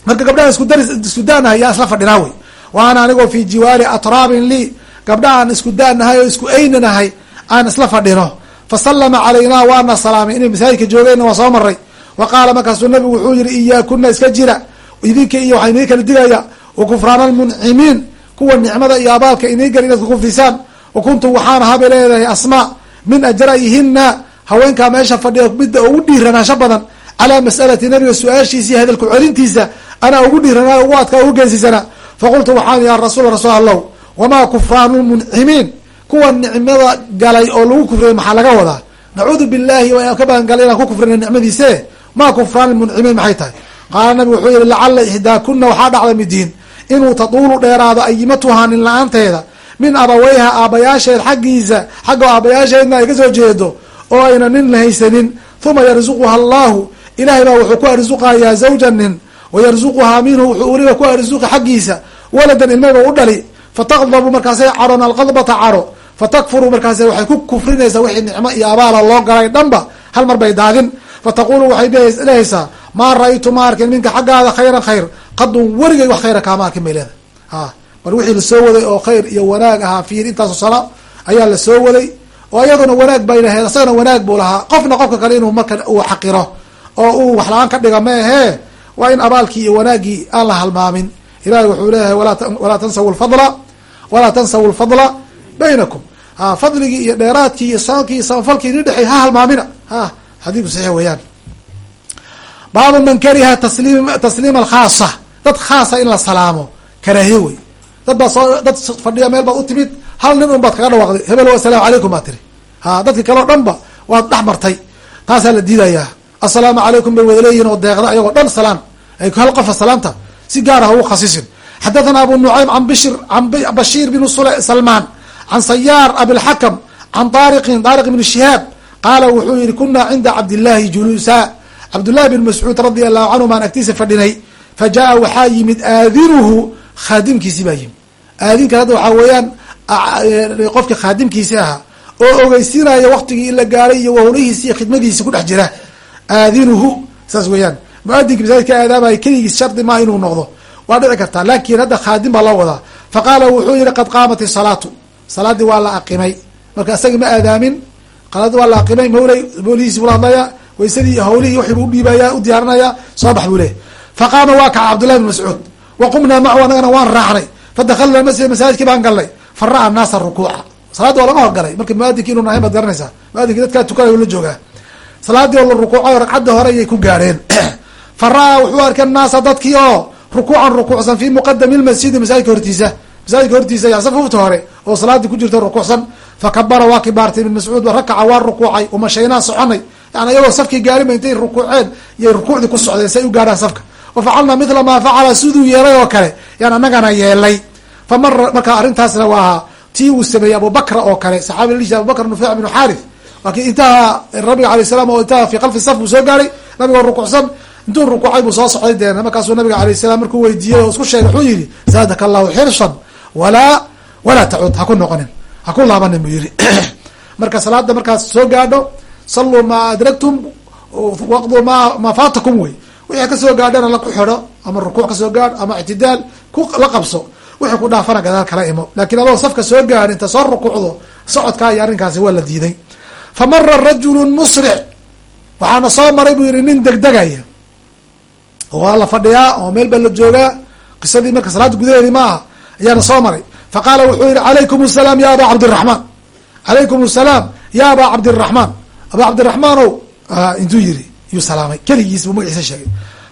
Marka gabdhaha isku da-nahay yaa isla fadhinaa wey. Wa ana anigoo fi jiwaari atraabin lii gabdhahaan isku da-nahay oo isku aynanahay aan isla fadhino. Fasalama calaynaa waana salaamay. Inay masaajidka joogeenna waa soo maray wa qaala markaasuu nabigu wuxuu yihi iyaakuna iska jira. Idinka iyo waxaa inii kala digaya wa kufraana almuncimiin kuwa nicmada iyo abaalka inii gal inaad kukufrisaan wa kuntu waxaan ahaa bay leedahay asmaa min ajra'ihina haweenkaa meesha fadhiya midda ugu dhiiranaansho badan calaa mas'alati nabiga su'aashiisa iyo hadalku celintiisa anaa ugu dhiiranaa ugu adkaa ugu geensisana. Faqultu waxaan ya rasuul rasuul allow wamaa kufraanu lmuncimiin kuwa nicmada galay oo lagu kufriyay maxaa laga wadaa? Nacuudu billahi waan ka bagangalay inaan ku kufrina nicmadiise. Maa kufraan lmuncimiin maxay tahay? Qaala nabigu wuxuu yihi lacala ixdaakuna waxaa dhacda midiin inuu taduulu dheeraado ayimatuhaa nin la'aanteeda min abaweyha aabayaasheed xaggiisa xagga aabayaasheedna ay ka soo jeedo oo ayna nin haysanin uma yarzuquha allahu ilahay baa wuxuu ku arsuqayaa zawjan nin wayarzuquhaa minhu wuxuu weliba ku arsuqi xaggiisa waladan ilmaba u dhali fataqdabu markaasay caron alqadbata caro fatakfuru markaase waxay ku kufrinaysaa wixii nicmo iyo abaala loo galay dhanba hal mar bay daadin fataqulu waxay dhehaysaa maa ra'aytu ma arkin minka xaggaada khayran khayr. Qadun weligay wax khayra kaama arkin bay leedahay. Ha bal wixii la soo waday oo khayr iyo wanaag ahaa fiir intaaso sano ayaa la soo waday oo iyaduna wanaag bay lahayd isagana wanaag buu lahaa. Qofna qofka kale inuu marka uu xaqiro oo uu wax la'aan ka dhiga ma ahee waa in abaalkii iyo wanaaggii aan la halmaamin. Ilahi wuxuu leeyahay walaa tansaw lfadla walaa tansaw lfadla baynakum. Fadligii iyo dheeraadkii iyo sankii iyo samafalkii ini dhexey ha halmaamina. Ha xadiidku saxiix weeyaan baabu man kariha tasliim tasliima alkhaasa dad khaasa in la salaamo. Karaahiye wey. Dad baa soo dad fadhiya meel baad timid. Hal nin un baad kaga dhawaaqday. Hebel assalaamu calaykum baa tiri. Ha dadki kaleo dhan ba waad dhex martay. Taasaa la diidayaa. Assalaamu calaykum bay wada leeyihiin oo deeqda ayagoo dhan salaan. Ay hal qofa salaanta. Si gaar ah ugu khasisin xadathana abu nucaym an bishir an bashiir bn salmaan can sayaar abilxakam can daariqin daariq ibni shihaab qaala wuxuu yihi kunaa cinda cabdillaahi juluusa cabdullahi bin mascuud radia allahu canhu maan agtiisa fadhinay fa jaa waxaa yimid aadinuhu khaadimkiisi baa yimid. Aadinka hadda waxaa weeyaan qofka khaadimkiisi ahaa oo ogeysinaya waktigii in la gaaray iyo wahowlihiisi iyo khidmadiisi ku dhex jira. Aadinuhu saas weeyaan. Muadinka masaajidka aadaamaya keligiis shardi maa inuu noqdo. Waa dhici kartaa laakin hadda khaadim baa loo wadaa. Faqaala wuxuu yihi qad qaamat isalaatu salaadii waa la aqimay. Marka isaga ma aadaamin salaadii waa la aqimay mawlay mawlihiisi bula hadlaya waysadii hawlihii buu udhiibaya u diyaarinaya soo bax buu leeyahy faqaama waa kaca cabdullahi bin mascuud wa qumnaa macahu anagana waan raacnay fadakalna masjid masaajidkii baan galnay fa ra'a naasa rukuuca. Salaadii waa laga horgalay marka muadinki inu nahayn baad garanaysaa muadinkii dadkaa tukanay la joogaa. Salaadii oo la rukuuco ragcadda hore ayay ku gaarheen fa ra'a wuxuu arkay naasa dadkii oo rukuucan rukuucsan fi muqadami lmasjidi masaajidka hortiisa. Masaajidka hortiisa ya safuufta hore oo salaadii ku jirta rukuucsan. Fakabara waa kibaartay ibn mascuud rakaca waa rukuucay umashaynaa soconay yani iyagoo safkii gaarima intay rukuuceen iyo rukuucdii ku socdeen si ay u gaarhaan safka. Wa facalnaa mila maa facala siduu yeelay oo kale. Yaan anagana yeelay. Fa mara marka arrintaasna waa tii uu sameeyey abubakra oo kale. Saxaabi la abubakr nufeyc bnu xaarith laakiin intaha nabiga alay salam oo intaha fi kalfi saf buu soo gaaray. Nabigoo rukuucsan intuu rukuucay buu soo socday deen markaasuu nabiga alayh salam markuu weydiiyey oo isku sheegay wuxuu yihi zaadaka allahu xirsan walaa walaa tacud ha ku noqonin. Ha ku laabanin buu yihi marka salaada markaas soo gaadho saluu maa adragtum waqdu ma maa faatakum wey. Wixii ka soo gaadhana la ku xidho ama rukuuc ka soo gaadh ama ictidaal la qabso wixii ku dhaafana gadaal kala imo. Lakin adoo safka soo gaadh inta soo rukuucdo socodkaa iyo arrinkaasi waa la diiday. Fa mara rajulu musric. Waxaana soo maray buu yihi nin degdegaya. Waa la fadhiyaa oo meel baa la joogaa. Qisadii marka salaada gudaheedii ma aha ayaana soo maray. Faqaala wuxuu yihi calaykum asalaam ya aba cabdiraxmaan calaykum asalaam ya aba cabdiraxmaan aba cabdiraxmaanow intuu yiri yuu salaamay. Keligiis buu magaciisa sheegay.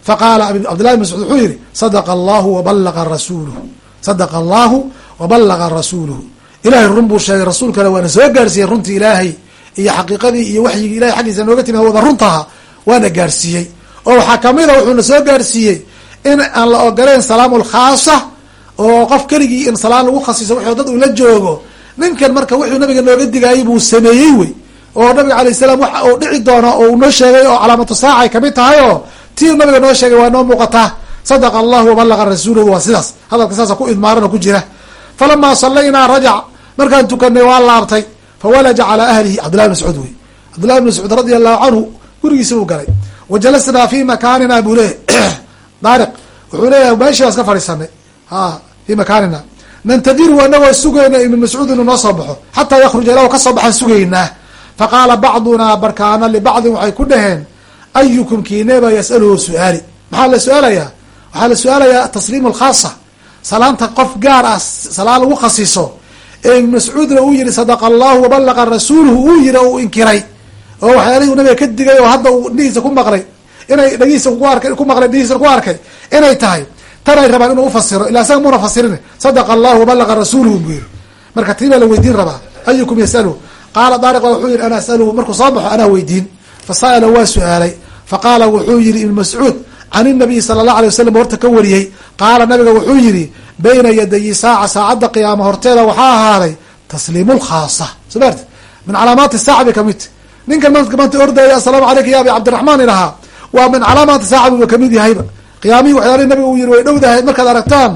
Faqaala cabdillahi bin mascuud wuxuu yihi sadaqa allahu wabalaga rasuuluhu. Sadaqa allahu wabalaga rasuuluhu. Ilahay run buu sheegay rasuulkana waana soo gaarsiiyey runtii ilaahay iyo xaqiiqadii iyo waxyigii ilahay xaggiisa nooga timid wada runtaha waana gaarsiiyey. Oo waxaa ka mid a wuxuuna soo gaarsiiyey in aan la ogoleyn salaamul khaasa oo qof keligii in salaan lagu khasiso wixii dad uu la joogo. Ninkan marka wuxuu nabiga nooga digaayay buu sameeyey wey oo nabiga alayh salaam waxa uu dhici doono oo uu noo sheegay oo calaamatu saaca ay ka mid tahay oo tii nabiga noo sheegay waa noo muuqataa sadaqa allahu wabalaga rasuuluhu waa sidaas. Hadalka saasa ku idmaaran oo ku jira. Falamaa salaynaa rajac markaan tukanay waa laabtay. Fawalaja calaa ahlihi cabdillahi bn mascuud wey cabdillahi bn mascuud radi allahu canhu gurigiisa buu galay. Wa jalasnaa fi makaanina buu leeyahy daariq wuxuu leeyahay meeshii baan iska fadhiisanay. Ha fi makaanina. Nantadiru anagoo sugayna ibn mascuud inuu noo soo baxo. Xataa yakruja ilahu ka soo baxaan sugaynaa faqaala bacdunaa barkaana libacdin waxay ku dhaheen ayukum kiineba yas'aluhu su'aali? Maxaa la su'aalayaa waxaa la su'aalayaa tasliim alkhaasa salaanta qof gaar ah salaan lagu khasiso ee mascuudna uu yihi sadaqa allahu wabalaga rasuuluhu uu yihi uu inkiray. Oo waxyaalihii nabiga ka digay oo hadda uu dhihiisa ku maqlay. Inay dhagihiisa ku arkay ku maqlay dhihiisa ku arkay. Inay tahay tanay rabaan inuu ufasiro ila isaga muna fasirin. Sadaqa allahu wabalaga rasuuluhu buu yihi marka tii baa la weydiin rabaa ayukum yasaluhu qaala daariq wuxuu yihi ana asaluhu? Markuu soo baxo anaa weydiin. Fasa'ala waa su'aalay. Faqaala wuxuu yihi ibn mascuud can inabiyi sala allah alay wasalam horta ka wariyey. Qaala nabiga wuxuu yihi bayna yadayi saaca saacadda qiyaama horteeda waxaa ahaaday tasliimu lkhaasa soo maarti min calaamaati saaca bay ka mid ninkan manta ordaya assalaamu calayka ya abi cabdiraxmaan ilahaa waa min calaamaati saaca buuba ka mid yahayba. Qiyaamihii waxyaalihi nabiga uu yihi way dhowdahay markaad aragtaan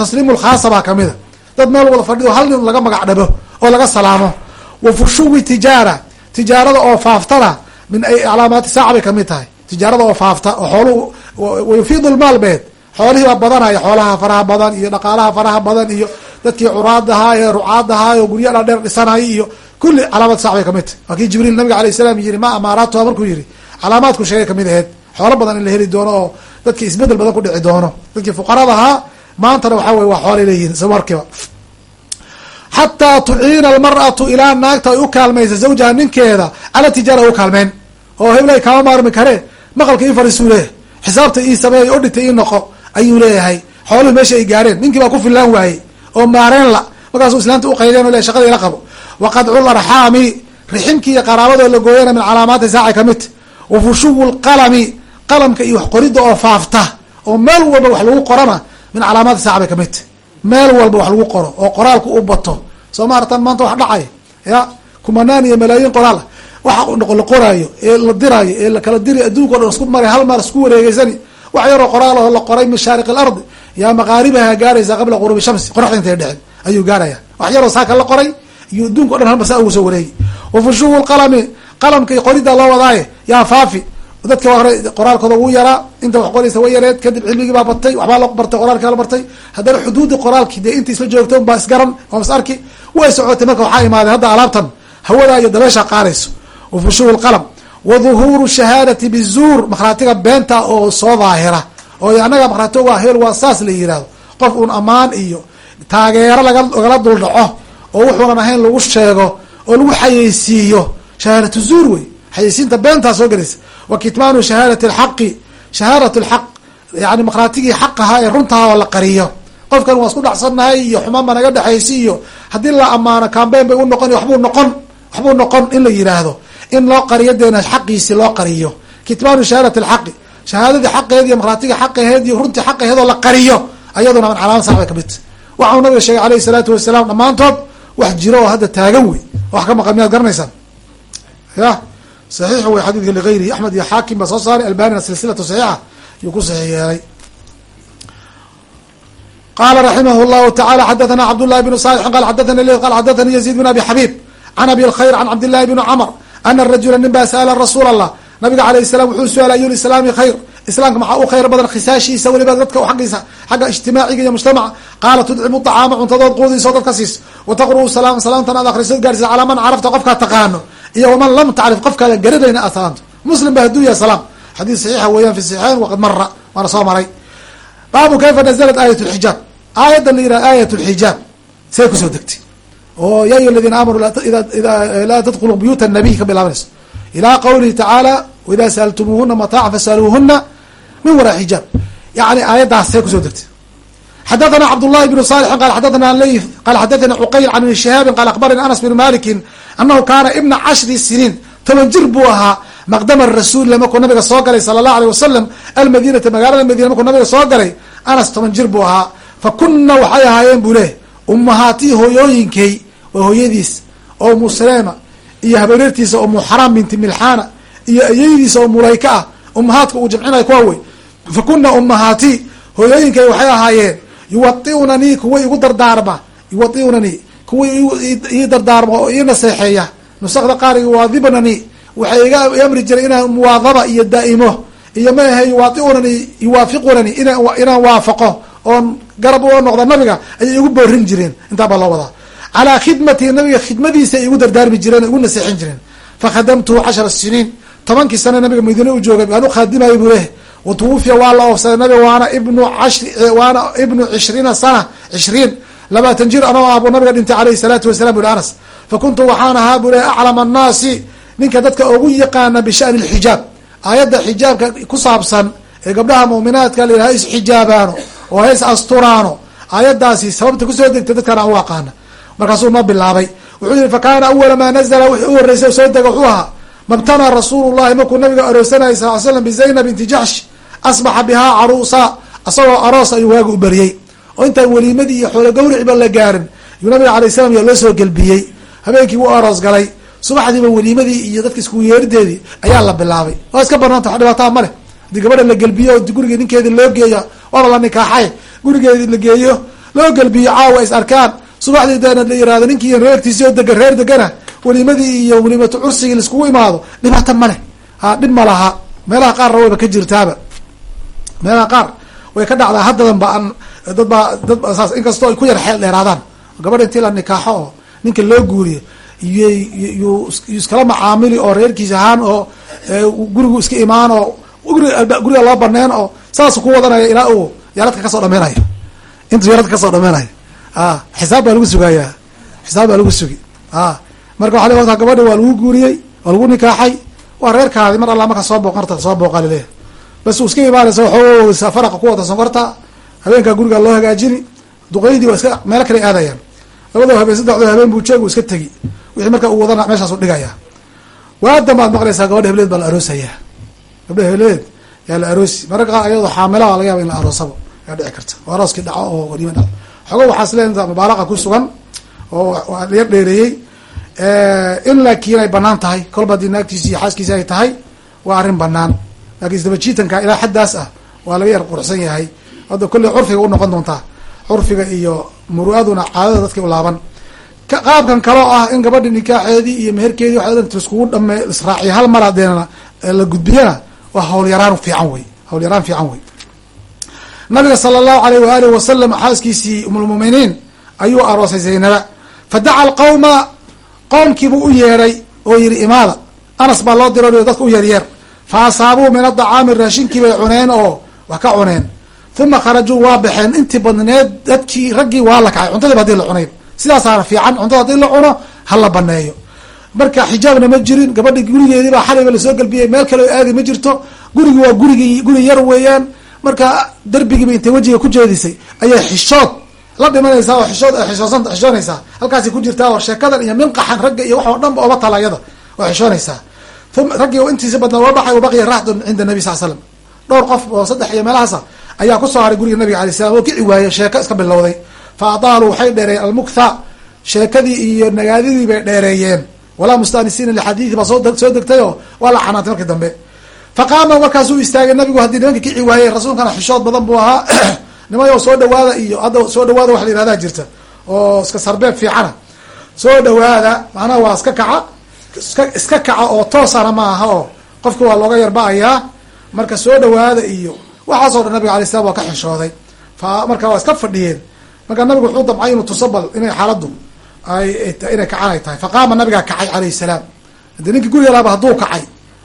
tasliimu lkhaasa baa kamida dad meel wada fadhido hal nin laga magac dhabo oo laga salaamo wa fushuwi tijaara tijaarada oo faaftana min calaamaati saaca bay ka mid tahay. Tijaarada oo faafta oo xooluhu wayufiidu lmaal beed. Xoolihii baa badanaya xoolaha faraha badan iyo dhaqaalaha faraha badan iyo dadkii curaadahaa ee rucaadahaa oo gurya dha dheer dhisanaya iyo kulli calaamad sac bay ka mid tahay. Waa jibriil nabiga alayh salaam yihi ma amaaraatuha markuu yihi calaamaadku sheegay ka mid aheyd xoolo badan in la heli doono oo dadkii isbeddel badan ku dhici doono. Dadkii fuqaradahaa maantana waxaa weye waa xoolay leeyihiin sawarkiiba xataa tuciina almar'atu ilaa naagta ay u kaalmaysa zawjaha ninkeeda cala tijaara u kaalmeen oo heblay kama maarmi kare maqalka ii fariisuu leeyahay xisaabta ii sameeya o dhintay ii noqo ayuu leeyahay xooluhu meesha ay gaareen ninkii baa ku filaan waayey oo maareen la markaasuu islaanta uqaydeen o le shaqada ila qabo wa qadcu larxaami riximkii iyo qaraabadoo la gooyana min calaamaati saaca ka mid wa fushuwu lqalami qalamka iyo wax qoridda oo faafta oo meel walba wax lagu qorana min calaamaati saaca bay ka mid meel walba wax lagu qoro oo qoraalku u bato. Soo ma artan maanta wax dhacay? Ya kumanaan iyo malaayiin qoraal. Waxa la qoraayo ee la diraayo ee lakala diri adduunka o dhan isku maray hal maar isku wareegeysani. Wax yaroo qoraal oo la qoray min shaariq alardi yaa maqaaribaha gaaraysa qabla qurubi shamsi qoraxda intay dhecen ayuu gaaraya. Wax yaroo saaka la qoray iyo adduunka o dhan halmar saa ugu soo wareegi wa fushuwu lqalami qalamka iyo loo wadaaye yaa faafi dadka hore qoraalkooda wuu yaraa inta wax qoraysa way yareed kadib cilmigii baa batay waxbaa la bartay qoraalkii la bartay. Haddana xuduudi qoraalki dee inta isla joogto baa isgaran waa is arki. Way socotay marka waxaa imaaday hadda alaabtan hawada iyo dabeesha qaadayso wa fushuwu lqalam wa dhuhuuru shahaadati bizuur makhraatiga beenta oo soo daahira. Oo anaga makhraatiga waa heel waa saas la yihahdo qof uun ammaan iyo taageero laga lagala duldhaco oo wuxuunan ahayn lagu sheego oo lagu xayeysiiyo shahaadatu zuur wey xayeysiinta beentaa soo gelaysa wa kitmaanu shahaadati alxaqi shahaadat lxaq yani makhraatigii xaq ahaa ee runtaha oo la qariyo. Qofkan waa isku dhacsannahay iyo xumaan naga dhexaysi iyo haddii la ammaano cambeyn bay u noqon waxbuu noqon waxbuu noqon in la yidhaahdo in loo qariyo deena xaqiisi loo qariyo. Kitmaanu shahaadati alxaqi shahaadadii xaqeed iyo makhraatigii xaqaheed iyo runtii xaqaheed oo la qariyo ayaduna man calaamad sax bay ka mid waxau nabiga sheegay alayhi salaatu wasalaam dhammaantood wax jiro oo hadda taagan wey wax ka maqan miyaad garanaysaan? Ya saxiix wey xadiidka ligayrihi axmed iyo xaakim baa soo saaray albanina silsilatu saxiixa yuu ku saxiix yeelay. Qala raximah llahu tacala xadathana cabdullahi bnu salixin qala xadathani l qala xadathani yaziid bin abi xabiib can abi lkhayr can cabdillahi bni cumar ana rajula nin baa sa'ala rasuul allah nabiga alayh salam wuxuu su'aala ayu lislaami khayr islaamka maxaa u khayr badan khisaashiisa weliba dadka aggiisa xagga ijtimaaciga iyo mujtamaca. Qaala tudcimu acaama cuntadood quudiiso dadka siis. Wataqruu salaam salaamtan aad akrisood gaarsiisa calaa man carafta qofkaa taqaano. Iyo waman lam tacrif qofkaada garanayna aad muslim ba yahay salaam. Xadiis saxiixa weeyaan fi saxiixeyn waqad mara waana soo maray. Baabu kayfa nazalat aayat lxijaab aayadda la yidhaha aayat lxijaab say ku soo degtay. Oo ya ayuha aladiina aamanuu laa tadkhuluu buyuuta nabiy ka bilaabanayso ilaa qawlihi tacaala waida saaltumuuhuna mataaca fasaluuhuna min waraa xijaab. Yani aayaddaas say ku soo degtay. Xadathana cabdullahi bnu salixin qala xadathana leyth qala xadathani cuqayl can ibni shihaabin qala akhbarani anas bnu malikin anahu kaana ibna cashri siniin toban jir buu ahaa maqdama rasuulila markuu nabiga soo galay sala allahu aleyh wasalam almadinata magaalada madiina markuu nabiga soo galay anas toban jir buu ahaa. Fa kunna waxay ahaayeen buu leh ummahaatii hooyooyinkay waa hooyadiis oo muslema iyo habereertiisa oo muxaram binti milxaana iyo ayeydiisa oo mulayka ah ummahaadka uu jamcinay kuwa wey fa kuna ummahaati hooyooyinkay waxay ahaayeen yuwaiunanii kuwa igu dardaarma yuwaiunanii kuwa ii dardaarma oo ii naseexeeya nusakda qaar yuwaadibnanii waxay iga amri jiray inaan muwaadaba iyo daa'imo iyo ma ahe yuwaiunanii yuwaafiqunanii inaan waafaqo oon garab u noqda nabiga ayay igu boorin jireen intaa baa loo wadaa calaa khidmatihi nabiga khidmadiisa ay igu dardaarmi jireen o igu naseexin jireen fakhadamtuhu cashara siniin tobankii sane nabiga madiine u joogay aan u khaadimayo buu leh watuwufiya waa la oofsaday nabiga waana ibnu waana ibnu cishriina sana cishriin. Labaatan jir anoo ah buu nabiga dhintay alayhi salaatu wasalam buli anas fa kuntu waxaan ahaa buu aclama annaasi ninka dadka ugu yaqaana bishani lxijaab aayadda xijaabka ku saabsan ee gabdhaha mu'minaadka la yidhaha isxijaabaano oo hays asturaano. Aayaddaasi sababta ku soo degtay dadkaan aan u aqaana. Markaasuu noo bilaabay. Wuxuu yihi fakaana awala maa nazla wixii u horreysay soo dega wuxuu ahaa mabtanaa rasuulu llahi markuu nabiga aroosanayay sal l slam bizaynab binti jaxsh asbaxa bihaa caruusa asagoo aroos ayuu waaga u beriyey oo intaan weliimadii iyo xoolo gawriciba la gaarin yuu nabiga alay salam yaa loo soo gelbiyey. Habeenkii wuu aroos galay. Subaxdiiba weliimadii iyo dadka isku yeerideedii ayaa la bilaabay. Waa iska banaanta wax dhibaataa ma leh. Hadii gabadha la gelbiyo oo gurigii ninkeedii loo geeyo waaba la nikaaxay gurigeedi la geeyo loo gelbiyo caawa is arkaan. Subaxdii deena la yiraahdo ninkii reertiisii oo dega reer degana weliimadii iyo weliimatu cursigii laiskugu imaado. Dhibaato ma leh. Ha dhib ma laha. Meelaha qaarna wayba ka jirtaaba meelaha qaar way ka dhacdaa haddadan ba an dad baa saas inkastoo ay ku yar xeel dheeraadaan. Gabadha intii la nikaaxo oo ninka loo guuriyo yyuu iskala macaamili oo reerkiis ahaan oo gurigu iska imaan oo guriga loo baneen oo saasu ku wadanaya ilaa uu yaradka ka soo dhameenayo intuu yaradka ka soo dhameenayo a xisaab baa lagu sugayaa. Xisaab baa lagu sugi. A marka waxa le gabadha waa lagu guuriyey waa lagu nikaaxay waa reerkaadi mar alla marka soo booqarta soo booqa laleeyahy bas iska imaanaysa waxoosa faraqa ku wada sonkorta habeenkaa guriga loo hagaajini. Duqeydii waa iska meelo kale aadayaan. Labadoo habeen saddexdoo habeen buu jeeg uu iska tegi. Wixii marka uu wadana meeshaasu dhigaya. Waadan baad maqlaysaa gabadha hebleed baa la aroosayaa gabdha hebleed yaa la aroosi. Mararka qaar ayadoo xaamilaha laga yaba in la aroosaba yaa dhici karta. Oo arooskii dhaco oo waliima dhaco xogo waxaa is leedaha mubaalaqa ku sugan oo yar dheereeyey. In laakiin ay bannaan tahay. Kolba haddii naagtiisi iyo xaaskiisi ay tahay waa arrin banaan laakiin isdabajiitanka ilaa xaddaas ah waa laga yar quruxsan yahay. Hadda kolley curfiga u noqon doontaa curfiga iyo muru'aduna caadada dadka u laaban. Qaabkan kaloo ah in gabadhi nikaaxeedii iyo meherkeedii waxa dhan iskugu dhame israaciyo hal mar hadeena la gudbiyana waa hawlyaraan fiican wey hawlyaraan fiican wey nabiga sala allahu alayh waalihi wasalam xaaskiisii umulmuminiin ayuu aroosay zaynaba fadaca alqawma qoomkiibuu u yeedhay oo yihi imaada anas baa loo diro dadka u yeeryeer fa asaabuu min adacaami raashinkii bay cuneen oo wax ka cuneen uma kharajuu waa baxeen intii badneed dadkii raggii waa la kacay cuntadiiba haddii la cunay sidaasaana fiican cuntada haddii la cuno ha la baneeyo marka xijaabna ma jirin gabadhi gurigeedii baa xalayba la soo gelbiyey meel kale oo aadi ma jirto gurigi waa gurigi guri yar weeyaan marka derbigiiba intay wejiga ku jeedisay ayay xishood la dhimanaysaa oo xishood xishoonaysaa halkaasay ku jirtaa oo sheekadan iyo minqaxan ragga iyo wax oo dhan ba oba tala iyada oo xishoonaysaa raggii intiisa badnaa waa baxay wabaqiya raxdun cinda nabi sal slam dhowr qof oo saddex iyo meelahaasa ayaa ku soo haray guriga nabiga alay salam oo kici waayey sheeko iska bilowday fa adaaluu waxay dheereeyeen almuktha sheekadii iyo nagaadidii bay dheereeyeen. Walaa mustanisiina lixadiidi baa soo degtay oo waa la xanaantay markii dambe. Faqaama markaasuu istaagay nabigu haddii nimanka kici waayey rasuulkana xishood badan buu ahaa. Nimayo soo dhawaada iyo hadda soo dhawaada wax la yihahdaa jirta oo iska sarbeeb fiicana. Soo dhawaada macnaha waa iska kaca iska kaca oo toosana ma aha oo qofka waa looga yarba'ayaa marka soo dhawaada iyo waxaasoo dhan nabiga alay slam waa ka xishooday. Fa marka waa iska fadhiyeen. Marka nabigu wuxuu damcay inuu tuso bal inay xaaladdu ay inay kacan ay tahay. Faqaama nabigaa kacay calayhi salaam. Hadii ninkii guriga laaba hadduu kacay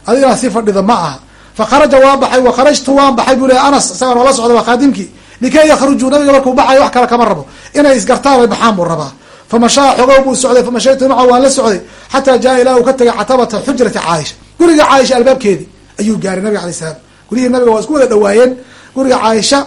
adiga inaad sii fadhida ma aha. Fa kharaja waa baxay wa kharajtu waan baxay buu le anas isagaa noola socda waa khaadimkii. Likay yakhrujuu nabiga markuu baxayo wax kale kama rabo. Inay isgartaan ay baxaan buu rabaa famashaa xogow buu socday famashaytu macahu waan la socday xataa jaa ilaa uu ka tagay catabata xujrati caaisha guriga caaisha albaabkeedii ayuu gaaray nabiga alay salam gurihii nabiga waa isku wada dhawaayeen guriga caaisha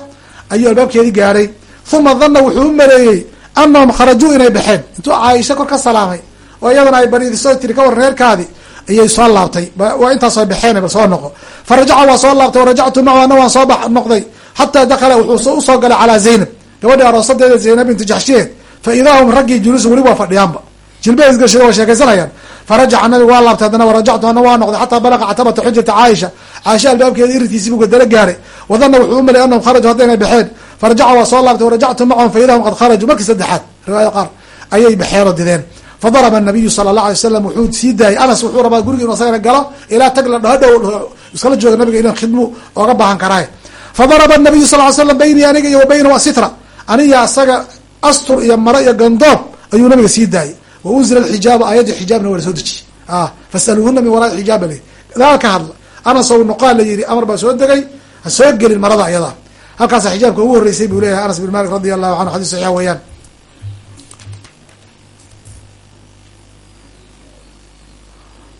ayuu albaabkeedii gaaray uma dana wuxuu u maleeyey anahum kharajuu inay baxeen intuu caaisha kor ka salaamay oo iyadana ay bariidiso tiri ka reerkaadii ayay soo laabtay waa intaasoo baxeen bal soo noqo fa rajaca waa soo laabtay warajactu macahu ana waan soo noqday xataa dakala wuxuu u soo galay calaa zaynab gabadhi aroosadeeda zaynab bintu jaxshiyeed fa hum raggii juluusun weli waa fadhiyaanba jilba isgashay waa sheekaysanayaan farajaca nabigu waa laabtay haddana warajactu ana waa noqday xataa balaqa catabata xujrata caaisha caaisha albaabkeeda iridkiisii buu gadalo gaaray wadana wuxuu u malay anahum kharajuu hadda inay baxeen farajaca waa soo laabtay warajactu macahum fa idaa hum qad kharajuu markii saddexaad riwaaya qaar ayay baxeenoo dideen fadaraba nabiyu sala allah alay slam wuxuu sii daayay anas wuxuu rabaa guriga inu asagana galo ilaa tag la dhaho dhow iskala jooga nabiga inuu khidmu ooga baahan karaay fadaraba nabiyu sal ly slam baynii aniga iyo wa baynahu asitra aniga asaga astur iyo maro iyo gandoob ayuu nabiga sii daayay. Wa unzila alxijaabu aayadda xijaabna waa la soo dejiyey. Fasaluuhuna min waraai xijaaba la gadaal ka hadla anas ou noqaa la yihi amar baa soo degay ha soo gelin marada ayada. Halkaasa xijaabka ugu horreysay buu leeyahay anas bin malik radi allahu canhu xadis saxiix weeyaan.